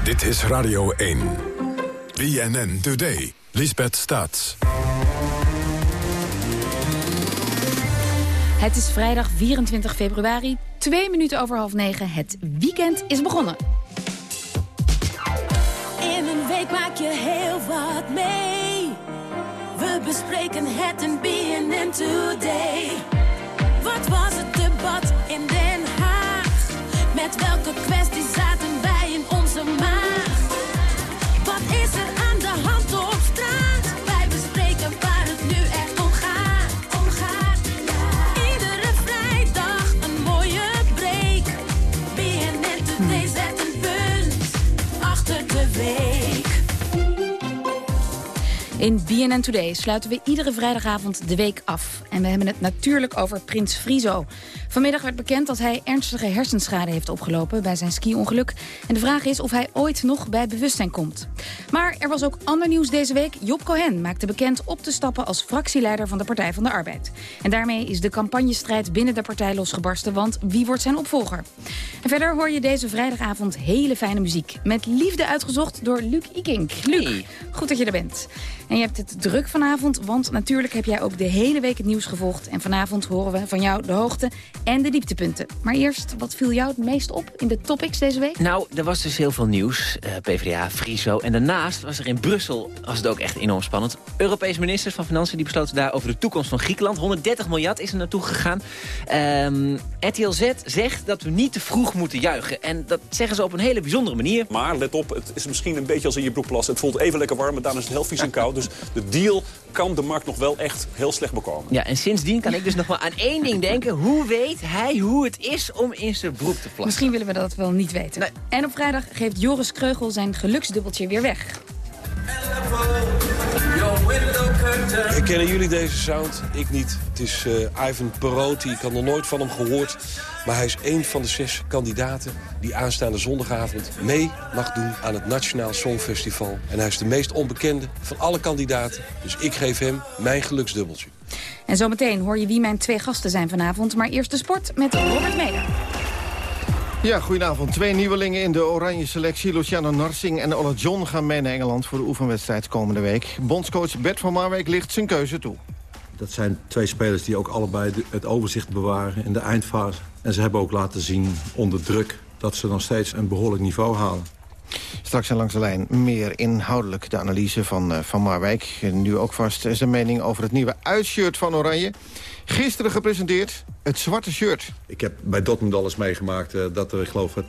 Dit is Radio 1. BNN Today. Lisbeth Staats. Het is vrijdag 24 februari, twee minuten over half negen. Het weekend is begonnen. In een week maak je heel wat mee. We bespreken het in BNN Today. Wat was het debat in Den Haag? Met welke kwesties zaten wij in onze maag? In BNN Today sluiten we iedere vrijdagavond de week af. En we hebben het natuurlijk over Prins Frizo. Vanmiddag werd bekend dat hij ernstige hersenschade heeft opgelopen bij zijn ski-ongeluk. En de vraag is of hij ooit nog bij bewustzijn komt. Maar er was ook ander nieuws deze week. Job Cohen maakte bekend op te stappen als fractieleider van de Partij van de Arbeid. En daarmee is de campagnestrijd binnen de partij losgebarsten, want wie wordt zijn opvolger? En verder hoor je deze vrijdagavond hele fijne muziek. Met liefde uitgezocht door Luc Ikink. Luc, goed dat je er bent. En je hebt het druk vanavond, want natuurlijk heb jij ook de hele week het nieuws gevolgd. En vanavond horen we van jou de hoogte en de dieptepunten. Maar eerst, wat viel jou het meest op in de topics deze week? Nou, er was dus heel veel nieuws. eh, PvdA, Friso. En daarnaast was er in Brussel, was het ook echt enorm spannend. Europese ministers van Financiën die besloten daar over de toekomst van Griekenland. 130 miljard is er naartoe gegaan. Ehm RTL Z zegt dat we niet te vroeg moeten juichen. En dat zeggen ze op een hele bijzondere manier. Maar let op, het is misschien een beetje als in je broek plassen. Het voelt even lekker warm, maar daarna is het heel vies en koud. Dus de deal kan de markt nog wel echt heel slecht bekomen. Ja, en sindsdien kan ik dus nog maar aan één ding denken. Hoe weet hij hoe het is om in zijn broek te plassen? Misschien willen we dat wel niet weten. En op vrijdag geeft Joris Kreugel zijn geluksdubbeltje weer weg. Herkennen jullie deze sound? Ik niet. Het is eh, Ivan Perotti. Ik had nog nooit van hem gehoord. Maar hij is één van de zes kandidaten die aanstaande zondagavond mee mag doen aan het Nationaal Songfestival. En hij is de meest onbekende van alle kandidaten. Dus ik geef hem mijn geluksdubbeltje. En zometeen hoor je wie mijn twee gasten zijn vanavond. Maar eerst de sport met Robert Meder. Ja, goedenavond. Twee nieuwelingen in de oranje selectie. Luciano Narsing en Ola John gaan mee naar Engeland voor de oefenwedstrijd komende week. Bondscoach Bert van Marwijk ligt zijn keuze toe. Dat zijn twee spelers die ook allebei het overzicht bewaren in de eindfase. En ze hebben ook laten zien onder druk dat ze nog steeds een behoorlijk niveau halen. Straks en langs de lijn meer inhoudelijk de analyse van, uh, van Marwijk. Nu ook vast zijn mening over het nieuwe uitshirt van Oranje. Gisteren gepresenteerd, het zwarte shirt. Ik heb bij Dortmund alles meegemaakt uh, dat er, ik geloof, 80.000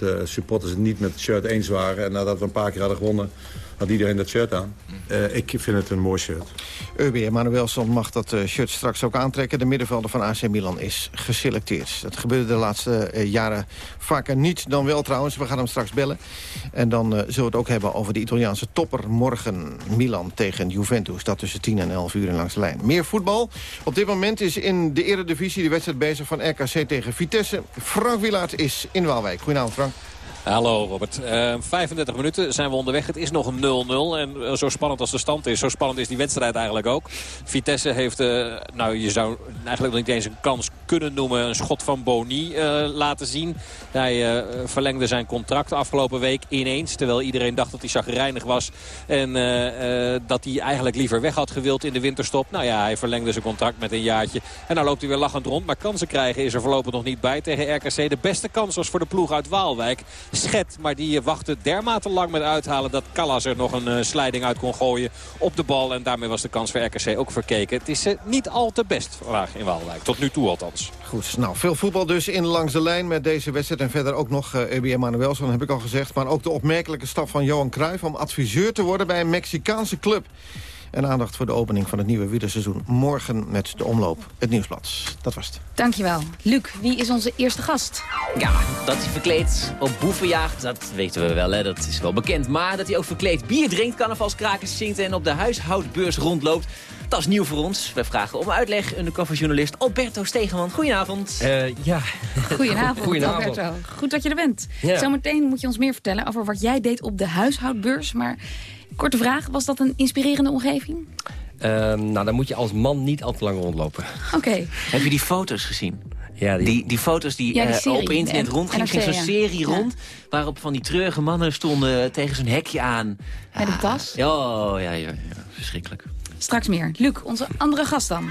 uh, supporters het niet met het shirt eens waren. En nadat we een paar keer hadden gewonnen, had iedereen dat shirt aan. Uh, ik vind het een mooi shirt. Eubi Manuelson mag dat shirt straks ook aantrekken. De middenvelder van AC Milan is geselecteerd. Dat gebeurde de laatste uh, jaren vaker niet dan wel trouwens. We gaan hem straks bellen. En dan zullen we het ook hebben over de Italiaanse topper morgen. Milan tegen Juventus. Dat tussen 10 en 11 uur in langs de lijn. Meer voetbal. Op dit moment is in de eredivisie de wedstrijd bezig van RKC tegen Vitesse. Frank Wilaert is in Waalwijk. Goedenavond Frank. Hallo Robert. Uh, 35 minuten zijn we onderweg. Het is nog een 0-0. En uh, zo spannend als de stand is, zo spannend is die wedstrijd eigenlijk ook. Vitesse heeft, uh, nou je zou eigenlijk nog niet eens een kans kunnen noemen. Een schot van Boni laten zien. Hij verlengde zijn contract afgelopen week ineens. Terwijl iedereen dacht dat hij chagrijnig was. En dat hij eigenlijk liever weg had gewild in de winterstop. Nou ja, hij verlengde zijn contract met een jaartje. En nou loopt hij weer lachend rond. Maar kansen krijgen is er voorlopig nog niet bij tegen RKC. De beste kans was voor de ploeg uit Waalwijk. Schet, maar die wachtte dermate lang met uithalen... dat Callas er nog een uh, slijding uit kon gooien op de bal. En daarmee was de kans voor RKC ook verkeken. Het is uh, niet al te best vandaag in Waalwijk. Tot nu toe althans. Goed, nou veel voetbal dus in langs de lijn met deze wedstrijd. En verder ook nog uh, EBM Manuelson, heb ik al gezegd. Maar ook de opmerkelijke stap van Johan Cruijff... om adviseur te worden bij een Mexicaanse club. En aandacht voor de opening van het nieuwe wielerseizoen. Morgen met de omloop, het nieuwsblad. Dat was het. Dankjewel. Luc, wie is onze eerste gast? Ja, dat hij verkleed op boevenjacht, dat weten we wel, hè. dat is wel bekend. Maar dat hij ook verkleed bier drinkt, carnavalskrakers zingt... en op de huishoudbeurs rondloopt, dat is nieuw voor ons. We vragen om uitleg undercoverjournalist Alberto Stegeman. Goedenavond. Uh, ja. Goedenavond, [laughs] Goedenavond, Alberto. Goed dat je er bent. Ja. Zometeen moet je ons meer vertellen over wat jij deed op de huishoudbeurs. Maar korte vraag, was dat een inspirerende omgeving? Uh, nou, dan moet je als man niet al te lang rondlopen. Oké. Okay. [laughs] Heb je die foto's gezien? Ja, die... Die, die foto's die, ja, die uh, serie, op internet de, rondgingen. ging zo'n serie rond waarop van die treurige mannen stonden tegen zo'n hekje aan. Met een tas? Ja, oh, ja, ja, ja, verschrikkelijk. Straks meer. Luc, onze andere gast dan.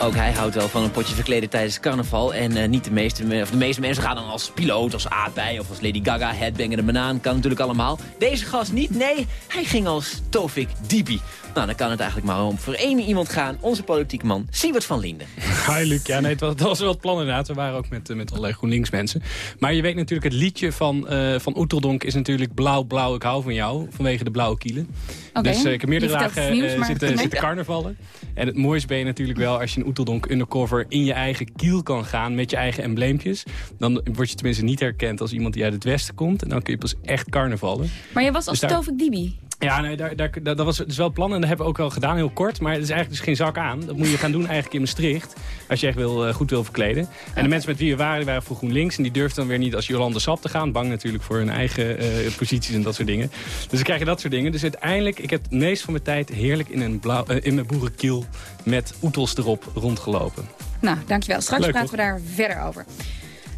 Ook hij houdt wel van een potje verkleden tijdens carnaval. En uh, niet de meeste, of de meeste mensen gaan dan als piloot, als aardbei of als Lady Gaga, headbanger de banaan. Kan natuurlijk allemaal. Deze gast niet. Nee, hij ging als Tofik Dibi. Nou, dan kan het eigenlijk maar om voor één iemand gaan. Onze politieke man, Siebert van Linden. Hi Luc. Ja, nee, het was, het was wel het plan inderdaad. We waren ook met, met allerlei GroenLinks mensen. Maar je weet natuurlijk, het liedje van, uh, van Oeteldonk is natuurlijk Blauw, Blauw, ik hou van jou. Vanwege de blauwe kielen. Okay. Dus uh, ik heb meerdere dagen nieuws, uh, zitten, zitten carnavallen. En het mooiste ben je natuurlijk wel als je een Oeteldonk undercover in je eigen kiel kan gaan. Met je eigen embleempjes. Dan word je tenminste niet herkend als iemand die uit het westen komt. En dan kun je pas echt carnavallen. Maar jij was als dus daar... Tovik Dibi? Ja, nee, daar, daar, dat was dus wel het plan en dat hebben we ook al gedaan, heel kort. Maar het is eigenlijk dus geen zak aan. Dat moet je gaan doen eigenlijk in Maastricht, als je echt wil, uh, goed wil verkleden. En de mensen met wie we waren, die waren voor GroenLinks. En die durfden dan weer niet als Jolande Sap te gaan. Bang natuurlijk voor hun eigen uh, posities en dat soort dingen. Dus dan krijg je dat soort dingen. Dus uiteindelijk, ik heb het meest van mijn tijd heerlijk in, een blauw, uh, in mijn boerenkiel met oetels erop rondgelopen. Nou, dankjewel. Straks Leuk, praten toch? we daar verder over.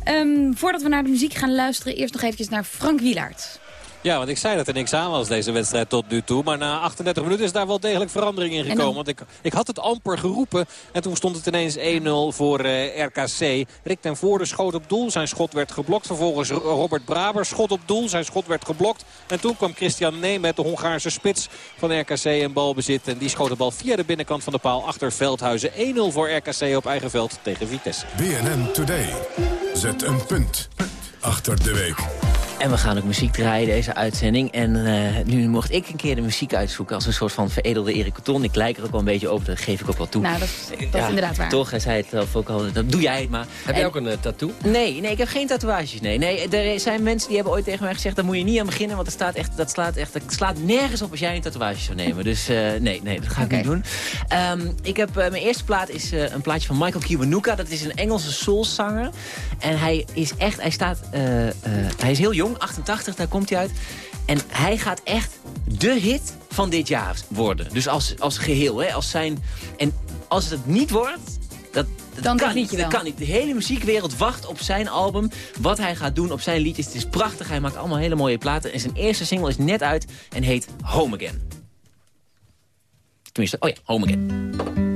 Um, voordat we naar de muziek gaan luisteren, eerst nog eventjes naar Frank Wielaert. Ja, want ik zei dat er niks aan was deze wedstrijd tot nu toe. Maar na 38 minuten is daar wel degelijk verandering in gekomen. Want ik, ik had het amper geroepen. En toen stond het ineens 1-0 voor uh, RKC. Rick ten Voorde schoot op doel. Zijn schot werd geblokt. Vervolgens Robert Braber schot op doel. Zijn schot werd geblokt. En toen kwam Christian Nee met de Hongaarse spits van RKC in balbezit. En die schoot de bal via de binnenkant van de paal achter Veldhuizen. 1-0 voor RKC op eigen veld tegen Vitesse. BNN Today. Zet een punt achter de week. En we gaan ook muziek draaien, deze uitzending. En uh, nu mocht ik een keer de muziek uitzoeken als een soort van veredelde Erik Coton. Ik lijk er ook wel een beetje over, dat geef ik ook wel toe. Nou, dat, dat ja, is inderdaad waar. Toch, hij zei het zelf ook al, dat doe jij het maar. Heb en, jij ook een uh, tattoo? Nee, nee, ik heb geen tatoeages, nee. nee. Er zijn mensen die hebben ooit tegen mij gezegd, daar moet je niet aan beginnen. Want dat, staat echt, dat, slaat echt, dat slaat nergens op als jij een tatoeage zou nemen. Dus uh, nee, nee, dat ga ik okay. niet doen. Um, ik heb, mijn eerste plaat is een plaatje van Michael Kiwanuka. Dat is een Engelse soulzanger. En hij is echt, hij staat, hij is heel jong, 88, daar komt hij uit. En hij gaat echt de hit van dit jaar worden. Dus als, als geheel, hè, als zijn... En als het het niet wordt, dat, dat Dan kan niet. Dat kan niet. De hele muziekwereld wacht op zijn album. Wat hij gaat doen op zijn liedjes. Het is prachtig. Hij maakt allemaal hele mooie platen. En zijn eerste single is net uit en heet Home Again. Tenminste, oh ja, home again.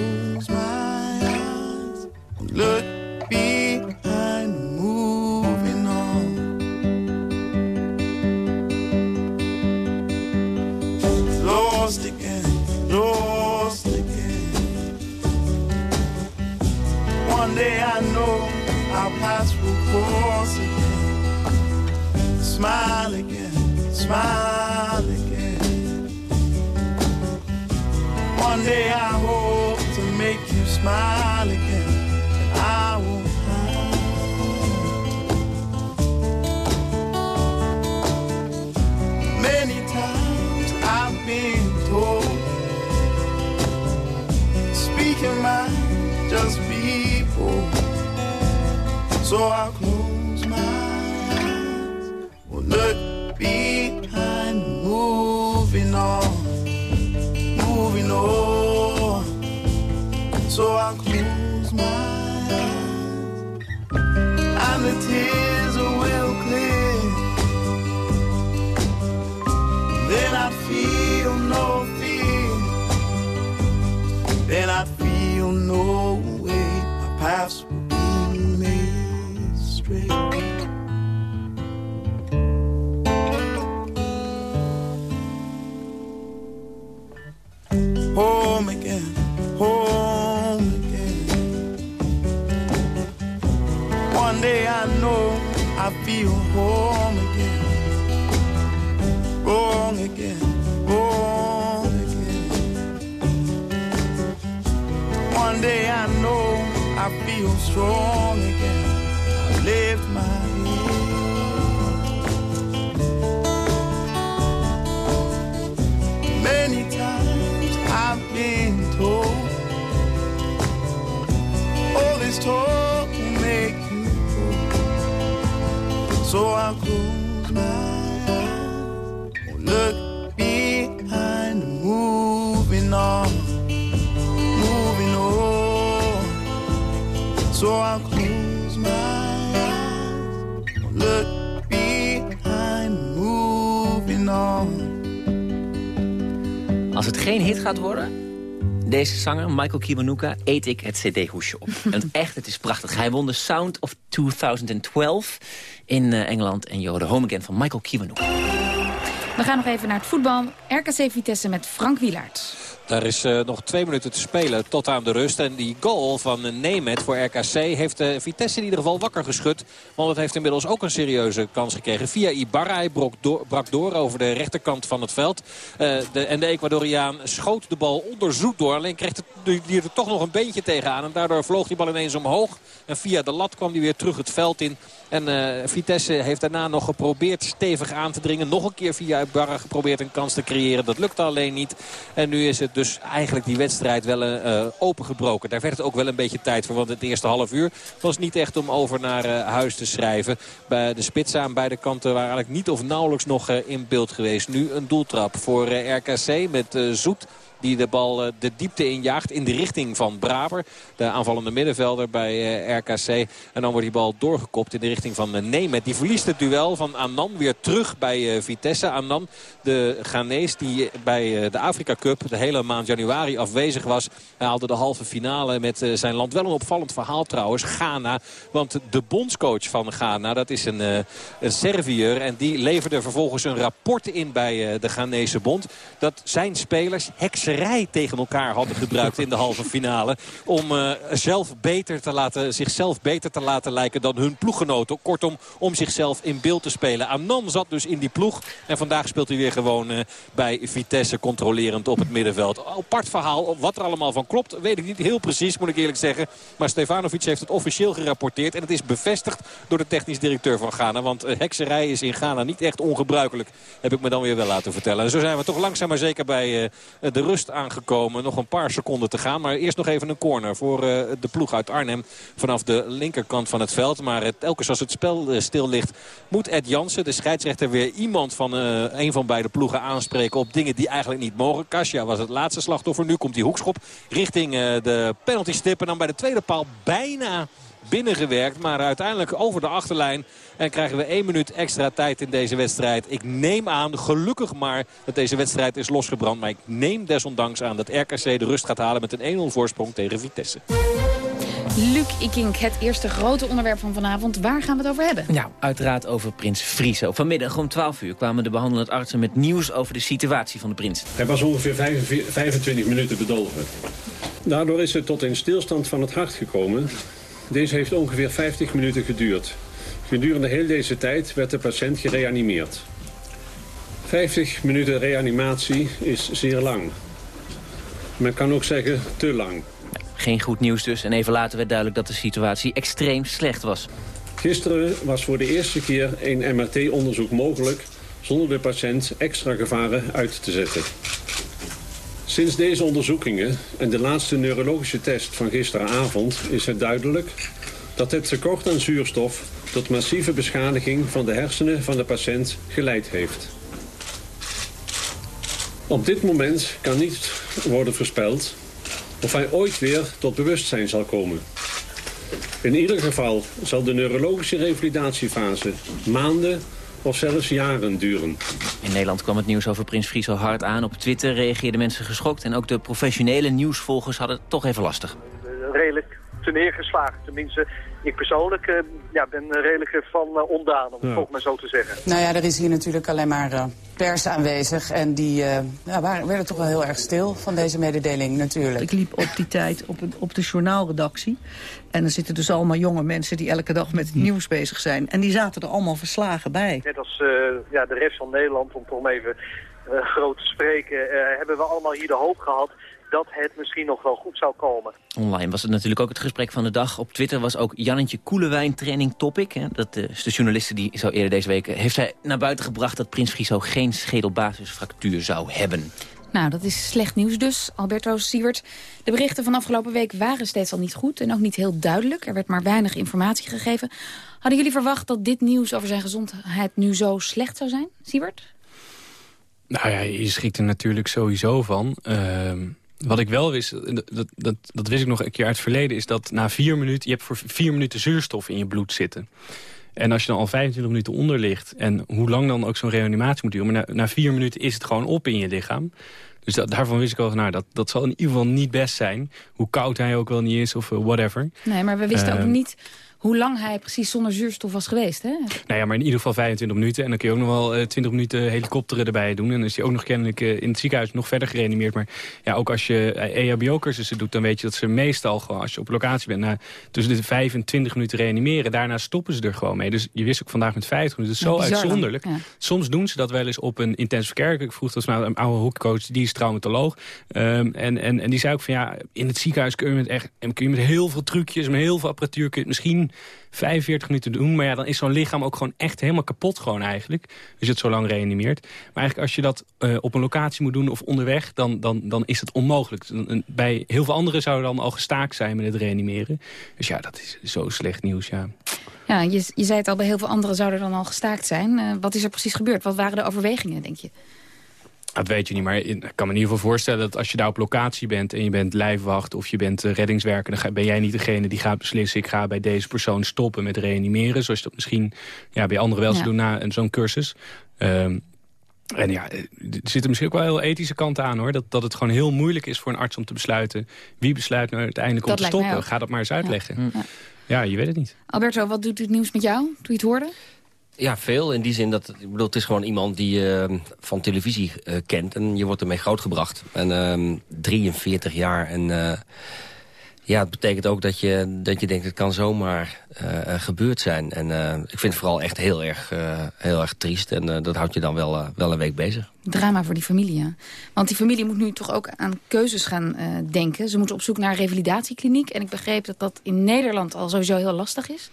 speaking mind, just bold. So I'll close my eyes, will look behind, moving on moving on. So I home again. Wrong again, wrong again. One day I know I feel strong geen hit gaat worden, deze zanger, Michael Kiwanuka, eet ik het cd-hoesje op. [laughs] en echt, het is prachtig. Hij won de Sound of 2012 in eh, Engeland. En je hoorde Home Again van Michael Kiwanuka. We gaan nog even naar het voetbal. RKC Vitesse met Frank Wielaert. Daar is eh, nog twee minuten te spelen tot aan de rust. En die goal van Nemet voor RKC heeft uh, Vitesse in ieder geval wakker geschud. Want het heeft inmiddels ook een serieuze kans gekregen. Via Ibarra, hij brak door, over de rechterkant van het veld. de, en de Ecuadoriaan schoot de bal onder zoet door. Alleen kreeg het, die er toch nog een beentje tegenaan. En daardoor vloog die bal ineens omhoog. En via de lat kwam hij weer terug het veld in. En uh, Vitesse heeft daarna nog geprobeerd stevig aan te dringen. Nog een keer via Ibarra geprobeerd een kans te creëren. Dat lukte alleen niet. En nu is het dus eigenlijk die wedstrijd wel uh, opengebroken. Daar werd het ook wel een beetje tijd voor. Want het eerste half uur was niet echt om over naar huis te schrijven. Bij de spitsen aan beide kanten waren eigenlijk niet of nauwelijks nog in beeld geweest. Nu een doeltrap voor RKC met Zoet die de bal de diepte injaagt in de richting van Braber. De aanvallende middenvelder bij RKC. En dan wordt die bal doorgekopt in de richting van Nemet. Die verliest het duel van Annan weer terug bij Vitesse. Annan, de Ghanese die bij de Afrika Cup de hele maand januari afwezig was. Hij haalde de halve finale met zijn land. Wel een opvallend verhaal trouwens. Ghana. Want de bondscoach van Ghana, dat is een, een. En die leverde vervolgens een rapport in bij de Ghanese bond. Dat zijn spelers heksen hekserij tegen elkaar hadden gebruikt in de halve finale. Om uh, zelf beter te laten, zichzelf beter te laten lijken dan hun ploeggenoten. Kortom, om zichzelf in beeld te spelen. Anan zat dus in die ploeg. En vandaag speelt hij weer gewoon uh, bij Vitesse controlerend op het middenveld. Apart verhaal, wat er allemaal van klopt, weet ik niet heel precies, moet ik eerlijk zeggen. Maar Stefanovic heeft het officieel gerapporteerd. En het is bevestigd door de technisch directeur van Ghana. Want uh, hekserij is in Ghana niet echt ongebruikelijk. Heb ik me dan weer wel laten vertellen. En zo zijn we toch langzaam maar zeker bij de rust aangekomen. Nog een paar seconden te gaan. Maar eerst nog even een corner voor uh, de ploeg uit Arnhem. Vanaf de linkerkant van het veld. Maar telkens als het spel stil ligt moet Ed Jansen, de scheidsrechter, weer iemand van een van beide ploegen aanspreken op dingen die eigenlijk niet mogen. Kasia was het laatste slachtoffer. Nu komt die hoekschop richting de penalty stip. En dan bij de tweede paal bijna binnengewerkt. Maar uiteindelijk over de achterlijn. En krijgen we één minuut extra tijd in deze wedstrijd. Ik neem aan, gelukkig maar, dat deze wedstrijd is losgebrand. Maar ik neem desondanks aan dat RKC de rust gaat halen met een 1-0 voorsprong tegen Vitesse. Luc Ikink, het eerste grote onderwerp van vanavond. Waar gaan we het over hebben? Nou, uiteraard over prins Friso. Vanmiddag om 12 uur kwamen de behandelend artsen met nieuws over de situatie van de prins. Hij was ongeveer 25 minuten bedolven. Daardoor is het tot een stilstand van het hart gekomen. Deze heeft ongeveer 50 minuten geduurd. Gedurende heel deze tijd werd de patiënt gereanimeerd. 50 minuten reanimatie is zeer lang. Men kan ook zeggen te lang. Geen goed nieuws dus. En even later werd duidelijk dat de situatie extreem slecht was. Gisteren was voor de eerste keer een MRT-onderzoek mogelijk... zonder de patiënt extra gevaren uit te zetten. Sinds deze onderzoekingen en de laatste neurologische test van gisteravond... is het duidelijk dat het tekort aan zuurstof tot massieve beschadiging van de hersenen van de patiënt geleid heeft. Op dit moment kan niet worden voorspeld of hij ooit weer tot bewustzijn zal komen. In ieder geval zal de neurologische revalidatiefase maanden of zelfs jaren duren. In Nederland kwam het nieuws over Prins Friso hard aan. Op Twitter reageerden mensen geschokt en ook de professionele nieuwsvolgers hadden het toch even lastig. Redelijk neergeslagen, tenminste ik persoonlijk uh, ja, ben redelijk van uh, ondaan, om het ja. maar zo te zeggen. Nou ja, er is hier natuurlijk alleen maar uh, pers aanwezig. En die ja, waren, werden toch wel heel erg stil van deze mededeling natuurlijk. Ik liep op die tijd op, op de journaalredactie. En er zitten dus allemaal jonge mensen die elke dag met het nieuws bezig zijn. En die zaten er allemaal verslagen bij. Net als ja, de rest van Nederland, om toch even groot te spreken... hebben we allemaal hier de hoop gehad dat het misschien nog wel goed zou komen. Online was het natuurlijk ook het gesprek van de dag. Op Twitter was ook Jannetje Koelewijn training topic. Hè. Dat is de journaliste die zo eerder deze week... heeft hij naar buiten gebracht dat Prins Friso geen schedelbasisfractuur zou hebben. Nou, dat is slecht nieuws dus, Alberto Siewert. De berichten van afgelopen week waren steeds al niet goed en ook niet heel duidelijk. Er werd maar weinig informatie gegeven. Hadden jullie verwacht dat dit nieuws over zijn gezondheid nu zo slecht zou zijn, Siewert? Nou ja, je schrikt er natuurlijk sowieso van. Uh, wat ik wel wist, dat, dat, dat wist ik nog een keer uit het verleden... is dat na vier minuten, je hebt voor vier minuten zuurstof in je bloed zitten. En als je dan al 25 minuten onder ligt... en hoe lang dan ook zo'n reanimatie moet duren... maar na, na, vier minuten is het gewoon op in je lichaam. Dus dat, daarvan wist ik al, nou, dat, dat zal in ieder geval niet best zijn. Hoe koud hij ook wel niet is of uh, whatever. Nee, maar we wisten uh, ook Ehm, niet hoe lang hij precies zonder zuurstof was geweest. Hè? Nou ja, maar in ieder geval 25 minuten. En dan kun je ook nog wel uh, 20 minuten helikopteren erbij doen. En dan is hij ook nog kennelijk uh, in het ziekenhuis nog verder gereanimeerd. Maar ja, ook als je uh, EHBO-cursussen doet, dan weet je dat ze meestal gewoon, als je op locatie bent, na tussen de 5 en 20 minuten reanimeren. Daarna stoppen ze er gewoon mee. Dus je wist ook vandaag met 50 minuten. Dat is zo uitzonderlijk. Ja. Soms doen ze dat wel eens op een intensive care. Ik vroeg dat nou een oude hoekcoach, die is traumatoloog. Um, en, en, en die zei ook van ja, in het ziekenhuis kun je met, echt, kun je met heel veel trucjes, met heel veel apparatuur, kun je het misschien 45 minuten doen. Maar ja, dan is zo'n lichaam ook gewoon echt helemaal kapot gewoon eigenlijk. Je het zo lang reanimeert. Maar eigenlijk als je dat uh, op een locatie moet doen of onderweg, dan, dan, dan is het onmogelijk. Bij heel veel anderen zouden dan al gestaakt zijn met het reanimeren. Dus ja, dat is zo slecht nieuws, ja. Ja, je, je zei het al, bij heel veel anderen zouden dan al gestaakt zijn. Uh, wat is er precies gebeurd? Wat waren de overwegingen, denk je? Dat weet je niet, maar ik kan me in ieder geval voorstellen dat als je daar op locatie bent en je bent lijfwacht of je bent uh, reddingswerker, dan ben jij niet degene die gaat beslissen, ik ga bij deze persoon stoppen met reanimeren, zoals je dat misschien ja, bij anderen wel ja. doen na zo'n cursus. Um, en ja, er zitten misschien ook wel heel ethische kanten aan hoor. Dat, dat het gewoon heel moeilijk is voor een arts om te besluiten wie besluit nou uiteindelijk om te stoppen. Ga dat maar eens uitleggen. Ja. je weet het niet. Alberto, wat doet dit nieuws met jou toen je het hoorde? Ja, veel. In die zin dat ik bedoel, het is gewoon iemand die je van televisie eh, kent. En je wordt ermee grootgebracht. En ehm 43 jaar. En eh, ja, het betekent ook dat je, dat je denkt, het kan zomaar eh, gebeurd zijn. En ik vind het vooral echt heel erg, heel erg triest. En dat houdt je dan wel, wel een week bezig. Drama voor die familie, ja. Want die familie moet nu toch ook aan keuzes gaan denken. Ze moeten op zoek naar een revalidatiekliniek. En ik begreep dat dat in Nederland al sowieso heel lastig is.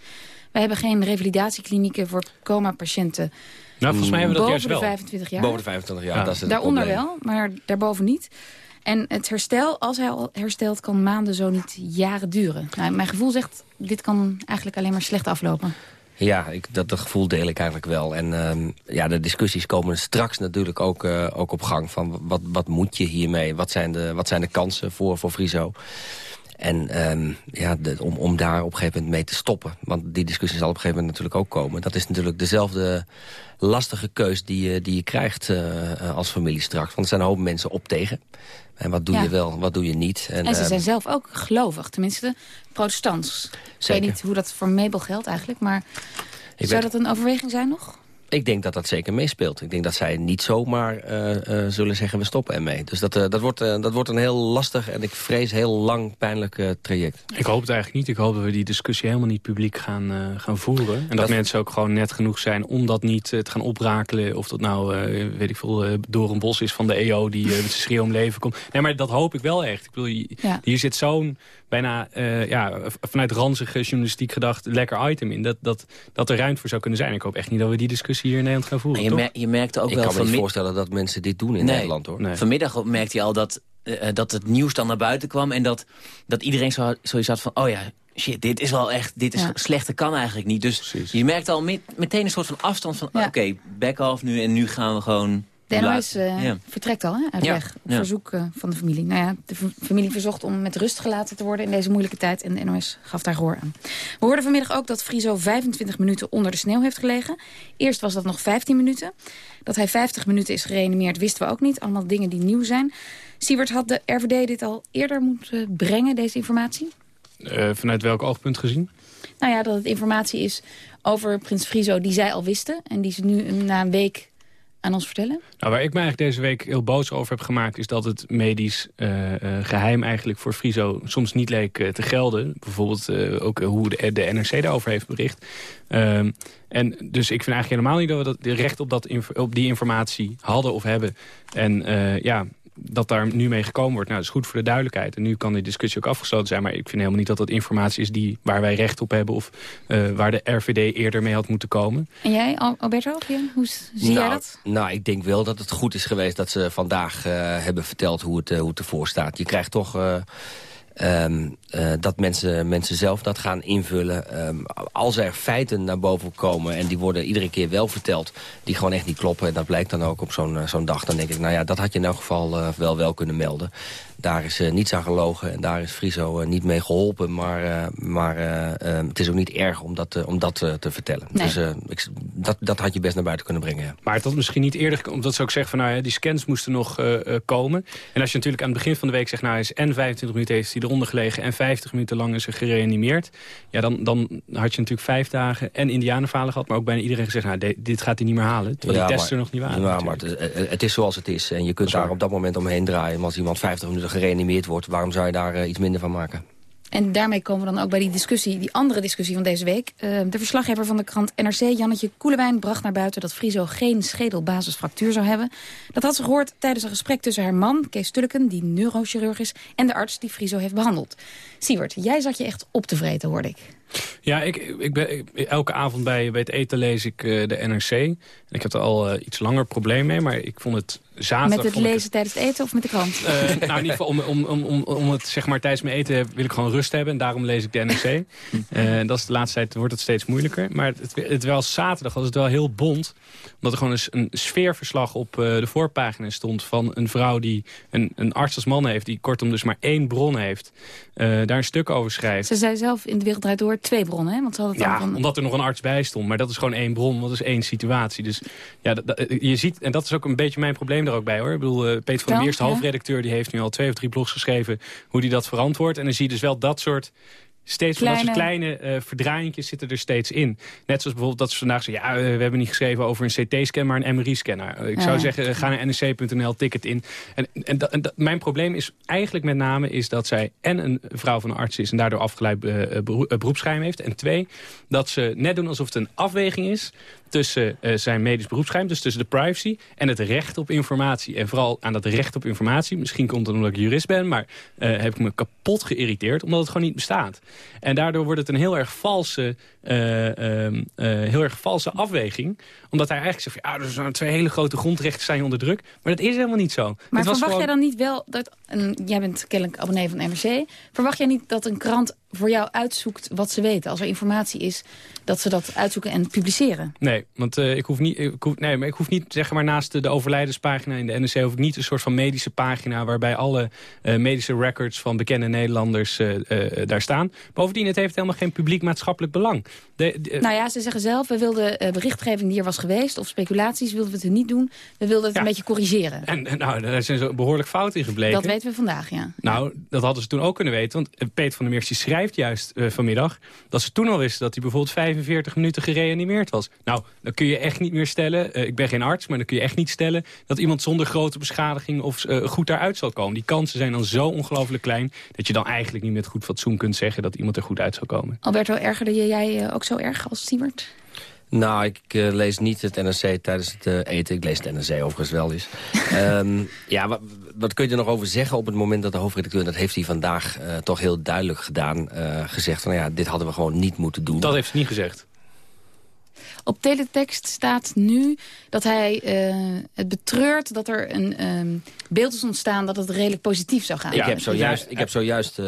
Wij hebben geen revalidatieklinieken voor coma-patiënten... Nou, volgens mij hebben we dat boven juist de wel. 25 jaar. Boven de 25 jaar, Ja. dat is het Daaronder probleem. wel, maar daarboven niet. En het herstel, als hij al herstelt, kan maanden zo niet jaren duren. Nou, mijn gevoel zegt, dit kan eigenlijk alleen maar slecht aflopen. Ja, ik, dat, dat gevoel deel ik eigenlijk wel. En ehm, ja, de discussies komen straks natuurlijk ook, eh, ook op gang. Van wat, wat moet je hiermee? Wat zijn de, wat zijn de kansen voor, voor Friso? En ehm, ja, de- om, om daar op een gegeven moment mee te stoppen. Want die discussie zal op een gegeven moment natuurlijk ook komen. Dat is natuurlijk dezelfde lastige keus die je, die je krijgt eh, eh, als familie straks. Want er zijn een hoop mensen op tegen. En wat doe Ja. je wel, wat doe je niet? En, ze ehm, zijn zelf ook gelovig, tenminste protestants. Ik weet niet hoe dat voor Mabel geldt eigenlijk, maar Ik zou weet- dat een overweging zijn nog? Ik denk dat dat zeker meespeelt. Ik denk dat zij niet zomaar eh, eh, zullen zeggen we stoppen ermee. Dus dat, eh, dat, wordt, eh, dat wordt een heel lastig en ik vrees heel lang pijnlijk eh, traject. Ik hoop het eigenlijk niet. Ik hoop dat we die discussie helemaal niet publiek gaan, eh, gaan voeren. En dat, Dat- mensen ook gewoon net genoeg zijn om dat niet te gaan oprakelen. Of dat nou, eh, weet ik veel, door een bos is van de EO die met zijn schreeuw om leven komt. Nee, maar dat hoop ik wel echt. Ik bedoel, Ja. hier zit zo'n bijna eh, ja, vanuit ranzige journalistiek gedacht lekker item in. Dat, dat, dat er ruimte voor zou kunnen zijn. Ik hoop echt niet dat we die discussie hier in Nederland gaan voeren. En je, toch? mer- je merkte ook ik wel kan me niet voorstellen dat mensen dit doen in Nee. Nederland hoor. Vanmiddag merkte je al dat, eh, eh, dat het nieuws dan naar buiten kwam... en dat, dat iedereen zo, zoiets had van... oh ja, shit, dit is wel echt, dit is Ja. slechter kan eigenlijk niet. Dus je merkte al met- meteen een soort van afstand van... oké, back off nu en nu gaan we gewoon... De NOS eh, Ja. vertrekt al hè, uit Ja, weg op ja. verzoek eh, van de familie. Nou ja, de familie verzocht om met rust gelaten te worden in deze moeilijke tijd. En de NOS gaf daar gehoor aan. We hoorden vanmiddag ook dat Friso 25 minuten onder de sneeuw heeft gelegen. Eerst was dat nog 15 minuten. Dat hij 50 minuten is gereanimeerd wisten we ook niet. Allemaal dingen die nieuw zijn. Siewert, had de RVD dit al eerder moeten brengen, deze informatie? Eh, vanuit welk oogpunt gezien? Nou ja, dat het informatie is over Prins Friso die zij al wisten. En die ze nu na een week aan ons vertellen. Nou, waar ik me eigenlijk deze week heel boos over heb gemaakt... is dat het medisch eh, eh, geheim eigenlijk voor Friso soms niet leek eh, te gelden. Bijvoorbeeld ook hoe de, de NRC daarover heeft bericht. Ehm, en dus ik vind eigenlijk helemaal niet dat we dat, recht op, dat, op die informatie hadden of hebben. En ja, dat daar nu mee gekomen wordt, nou, dat is goed voor de duidelijkheid. En nu kan die discussie ook afgesloten zijn. Maar ik vind helemaal niet dat dat informatie is die, waar wij recht op hebben... of eh, waar de RVD eerder mee had moeten komen. En jij, Al- Alberto, hoe zie nou, jij dat? Nou, ik denk wel dat het goed is geweest dat ze vandaag eh, hebben verteld hoe het, eh, hoe het ervoor staat. Je krijgt toch eh, ehm, eh, dat mensen, mensen zelf dat gaan invullen. Ehm, als er feiten naar boven komen en die worden iedere keer wel verteld... die gewoon echt niet kloppen, en dat blijkt dan ook op zo'n eh, zo'n dag... dan denk ik, nou ja, dat had je in elk geval eh, wel wel kunnen melden. Daar is eh, niets aan gelogen en daar is Friso eh, niet mee geholpen. Maar, eh, maar het is ook niet erg om dat, eh, om dat te vertellen. Nee. Dus eh, ik, dat, dat had je best naar buiten kunnen brengen, ja. Maar het had misschien niet eerder, omdat ze ook zeggen van nou ja, die scans moesten nog komen. En als je natuurlijk aan het begin van de week zegt, nou hij is en 25 minuten heeft hij eronder gelegen en 50 minuten lang is hij gereanimeerd. Ja, dan, dan had je natuurlijk vijf dagen en indianenverhalen gehad, maar ook bijna iedereen gezegd, nou de- dit gaat hij niet meer halen. Terwijl die tests er nog niet waren. Ja, maar het, het is zoals het is. En je kunt daar op dat moment omheen draaien. Maar als iemand 50 minuten gereanimeerd wordt... waarom zou je daar eh, iets minder van maken? En daarmee komen we dan ook bij die discussie, die andere discussie van deze week. Eh, de verslaggever van de krant NRC, Jannetje Koelewijn, bracht naar buiten dat Friso geen schedelbasisfractuur zou hebben. Dat had ze gehoord tijdens een gesprek tussen haar man, Kees Tulleken, die neurochirurg is, en de arts die Friso heeft behandeld. Siewert, jij zat je echt op te vreten, hoorde ik. Ja, ik, ik ben, ik- elke avond bij, bij het eten lees ik eh, de NRC. En ik heb er al iets langer probleem mee, maar ik vond het zaterdag... Met het lezen tijdens het eten of met de krant? Eh, nou, in ieder geval om, om, om, om, om het zeg maar tijdens mijn eten wil ik gewoon rust hebben. En daarom lees ik de NRC. [laughs] Eh, dat is de laatste tijd wordt het steeds moeilijker. Maar het, het wel zaterdag was het wel heel bond. Omdat er gewoon een, een sfeerverslag op eh, de voorpagina stond... van een vrouw die een, een arts als man heeft... die kortom dus maar één bron heeft. eh, daar een stuk over schrijft. Ze zei zelf in de wereld draait door twee bronnen, hè? Want ze hadden het Ja, dan van... omdat er nog een arts bij stond. Maar dat is gewoon één bron, want dat is één situatie. Dus ja, je ziet, en dat is ook een beetje mijn probleem er ook bij hoor. Ik bedoel, eh, Peter van der Meers, de hoofdredacteur, die heeft nu al twee of drie blogs geschreven hoe hij dat verantwoordt. En dan zie je dus wel dat soort steeds Kleine- van dat soort kleine verdraaiingjes zitten er steeds in. Net zoals bijvoorbeeld dat ze vandaag zeggen... ja, eh, we hebben niet geschreven over een CT-scan, maar een MRI-scanner. Ik Ja. zou zeggen, ga naar nsc.nl, tik het in. En, en, dat- en mijn probleem is eigenlijk met name... is dat zij en een vrouw van een arts is... en daardoor afgeleid eh, eh, beroe- eh, beroepsgeheim heeft. En twee, dat ze net doen alsof het een afweging is tussen eh, zijn medisch beroepsgeheim, dus tussen de privacy en het recht op informatie. En vooral aan dat recht op informatie, misschien komt het omdat ik jurist ben, maar eh, heb ik me kapot geïrriteerd, omdat het gewoon niet bestaat. En daardoor wordt het een heel erg valse, eh, ehm, eh, heel erg valse afweging, omdat hij eigenlijk zegt, van, ja, er zijn twee hele grote grondrechten zijn onder druk, maar dat is helemaal niet zo. Maar verwacht gewoon- jij dan niet wel dat... Jij bent kennelijk abonnee van NRC. Verwacht jij niet dat een krant voor jou uitzoekt wat ze weten? Als er informatie is, dat ze dat uitzoeken en publiceren? Nee, want eh, ik hoef niet, ik hoef, nee, maar ik hoef niet, zeg maar, naast de, de overlijdenspagina in de NRC... hoef ik niet een soort van medische pagina... waarbij alle eh, medische records van bekende Nederlanders eh, daar staan. Bovendien, het heeft helemaal geen publiek maatschappelijk belang. De, de- Nou ja, ze zeggen zelf, we wilden berichtgeving die er was geweest... of speculaties, wilden we het niet doen. We wilden het Ja. een beetje corrigeren. en, nou, daar zijn ze behoorlijk fout in gebleken. Dat weten we vandaag, ja. Nou, dat hadden ze toen ook kunnen weten. Want Peter van der Meers die schrijft juist eh, vanmiddag... dat ze toen al wisten dat hij bijvoorbeeld 45 minuten gereanimeerd was. Nou, dan kun je echt niet meer stellen... eh, ik ben geen arts, maar dan kun je echt niet stellen... dat iemand zonder grote beschadiging of eh, goed daaruit zal komen. Die kansen zijn dan zo ongelooflijk klein... dat je dan eigenlijk niet met goed fatsoen kunt zeggen... dat iemand er goed uit zal komen. Alberto, ergerde je jij ook zo erg als Siebert? Nou, ik lees niet het NRC tijdens het eten. Ik lees het NRC overigens wel eens. [laughs] Ehm, ja, wat, kun je er nog over zeggen op het moment dat de hoofdredacteur... dat heeft hij vandaag eh, toch heel duidelijk gedaan... eh, gezegd van, nou ja, dit hadden we gewoon niet moeten doen. Dat heeft ze niet gezegd. Op teletext staat nu dat hij eh, het betreurt dat er een ehm, beeld is ontstaan dat het redelijk positief zou gaan. Ik heb zojuist, ik heb zojuist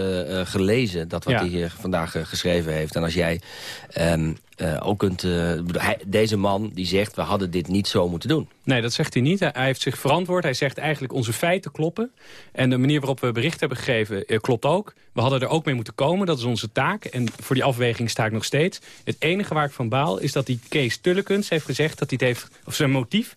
gelezen dat wat Ja. hij hier vandaag geschreven heeft. En als jij ehm, eh, ook kunt... eh, hij- deze man die zegt, we hadden dit niet zo moeten doen. Nee, dat zegt hij niet. Hij heeft zich verantwoord. Hij zegt eigenlijk onze feiten kloppen. En de manier waarop we bericht hebben gegeven eh, klopt ook. We hadden er ook mee moeten komen. Dat is onze taak. En voor die afweging sta ik nog steeds. Het enige waar ik van baal is dat die Kees Tullekens heeft gezegd... dat hij het heeft, of zijn motief,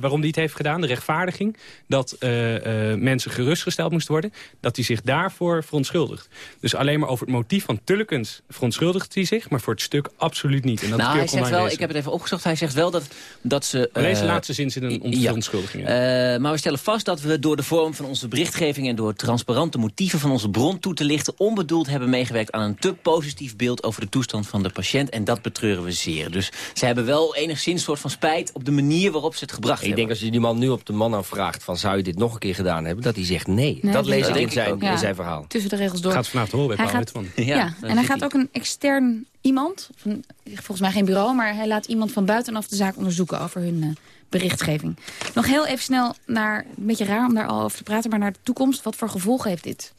waarom hij het heeft gedaan, de rechtvaardiging... dat eh, eh, mensen gerustgesteld moesten worden... dat hij zich daarvoor verontschuldigt. Dus alleen maar over het motief van Tullekens verontschuldigt hij zich... maar voor het stuk absoluut niet. En dat nou, hij zegt wel, lezen. ik heb het even opgezocht, hij zegt wel dat, dat ze... Zijn eh, laatste zin zit een verontschuldiging in. Eh, maar we stellen vast dat we door de vorm van onze berichtgeving... en door transparante motieven van onze bron toe te lichten... onbedoeld hebben meegewerkt aan een te positief beeld... over de toestand van de patiënt. En dat betreuren we zeer. Dus ze hebben wel enigszins soort van spijt... op de manier waarop ze het gebracht Ik hebben. denk als je die man nu op de man aan vraagt... van zou je dit nog een keer gedaan hebben, dat hij zegt nee. Nee, dat lees ik in zijn, ook. Ja. in zijn verhaal. Tussen de regels door. Gaat vanavond horen bij Hij Paul gaat- Witteman. Ja, en hij gaat ook een extern iemand, een- volgens mij geen bureau... maar hij laat iemand van buitenaf de zaak onderzoeken over hun eh, berichtgeving. Nog heel even snel naar, een beetje raar om daar al over te praten... maar naar de toekomst, wat voor gevolgen heeft dit?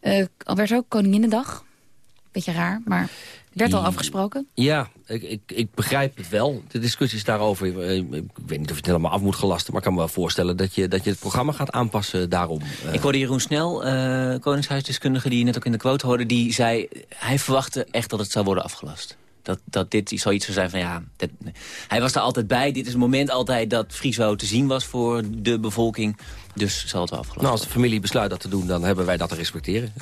Eh Alberto, Koninginnedag. Beetje raar, maar werd al afgesproken. Ja, ik, ik, ik begrijp het wel. De discussies daarover, eh, ik weet niet of je het helemaal af moet gelasten... maar ik kan me wel voorstellen dat je, dat je het programma gaat aanpassen daarom. Eh, Ik hoorde Jeroen Snel, eh, koningshuisdeskundige... die je net ook in de quote hoorde, die zei... hij verwachtte echt dat het zou worden afgelast. Dat, dat dit zoiets zou zijn van ja... dit- hij was er altijd bij. Dit is het moment altijd dat Friso te zien was voor de bevolking. Dus zal het wel afgelast nou, als de familie besluit dat te doen, dan hebben wij dat te respecteren.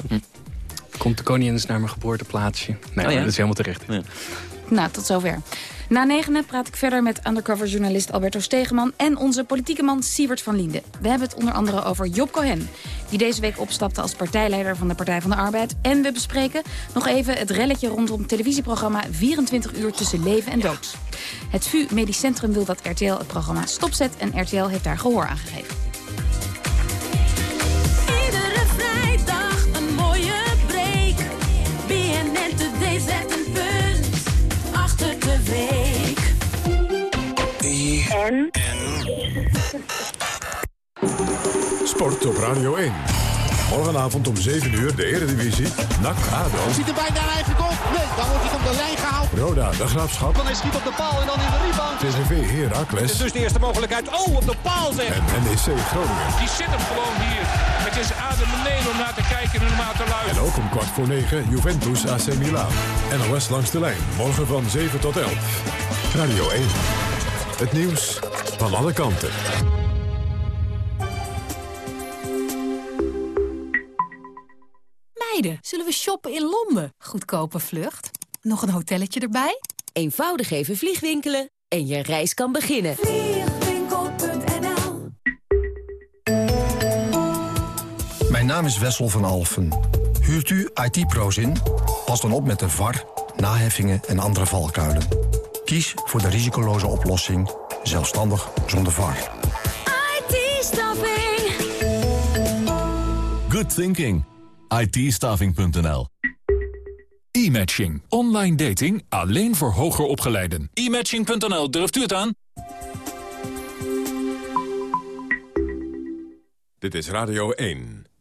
Komt de koningin eens naar mijn geboorteplaatsje? Nee, Oh ja? dat is helemaal terecht. Nou, tot zover. Na negenen praat ik verder met undercover-journalist Alberto Stegeman... en onze politieke man Sievert van Liende. We hebben het onder andere over Job Cohen... die deze week opstapte als partijleider van de Partij van de Arbeid. En we bespreken nog even het relletje rondom het televisieprogramma... 24 uur tussen leven en dood. Het VU Medisch Centrum wil dat RTL het programma stopzet... en RTL heeft daar gehoor aan gegeven. En? Sport op Radio 1. Morgenavond om 7 uur de Eredivisie. NAC ADO. Ziet er bijna een eigen goal? Nee, dan wordt hij op de lijn gehaald. Roda de Graafschap. Dan is schiet op de paal en dan in de rebound. TVV Dit is dus de eerste mogelijkheid. Oh, op de paal zeg. En NEC Groningen. Die zit hem gewoon hier. Het is adem beneden om naar te kijken en om naar te luisteren. En ook om kwart voor 9 Juventus AC Milan. NOS langs de lijn. Morgen van 7 tot 11. Radio 1. Het nieuws van alle kanten. rijden? Zullen we shoppen in Londen? Goedkope vlucht. Nog een hotelletje erbij? Eenvoudig even vliegwinkelen en je reis kan beginnen. Vliegwinkel.nl Mijn naam is Wessel van Alfen. Huurt u IT-pro's in? Pas dan op met de VAR, naheffingen en andere valkuilen. Kies voor de risicoloze oplossing, zelfstandig zonder VAR. IT-staffing. Good thinking. itstaffing.nl E-matching. Online dating alleen voor hoger opgeleiden. E-matching.nl, durft u het aan? Dit is Radio 1.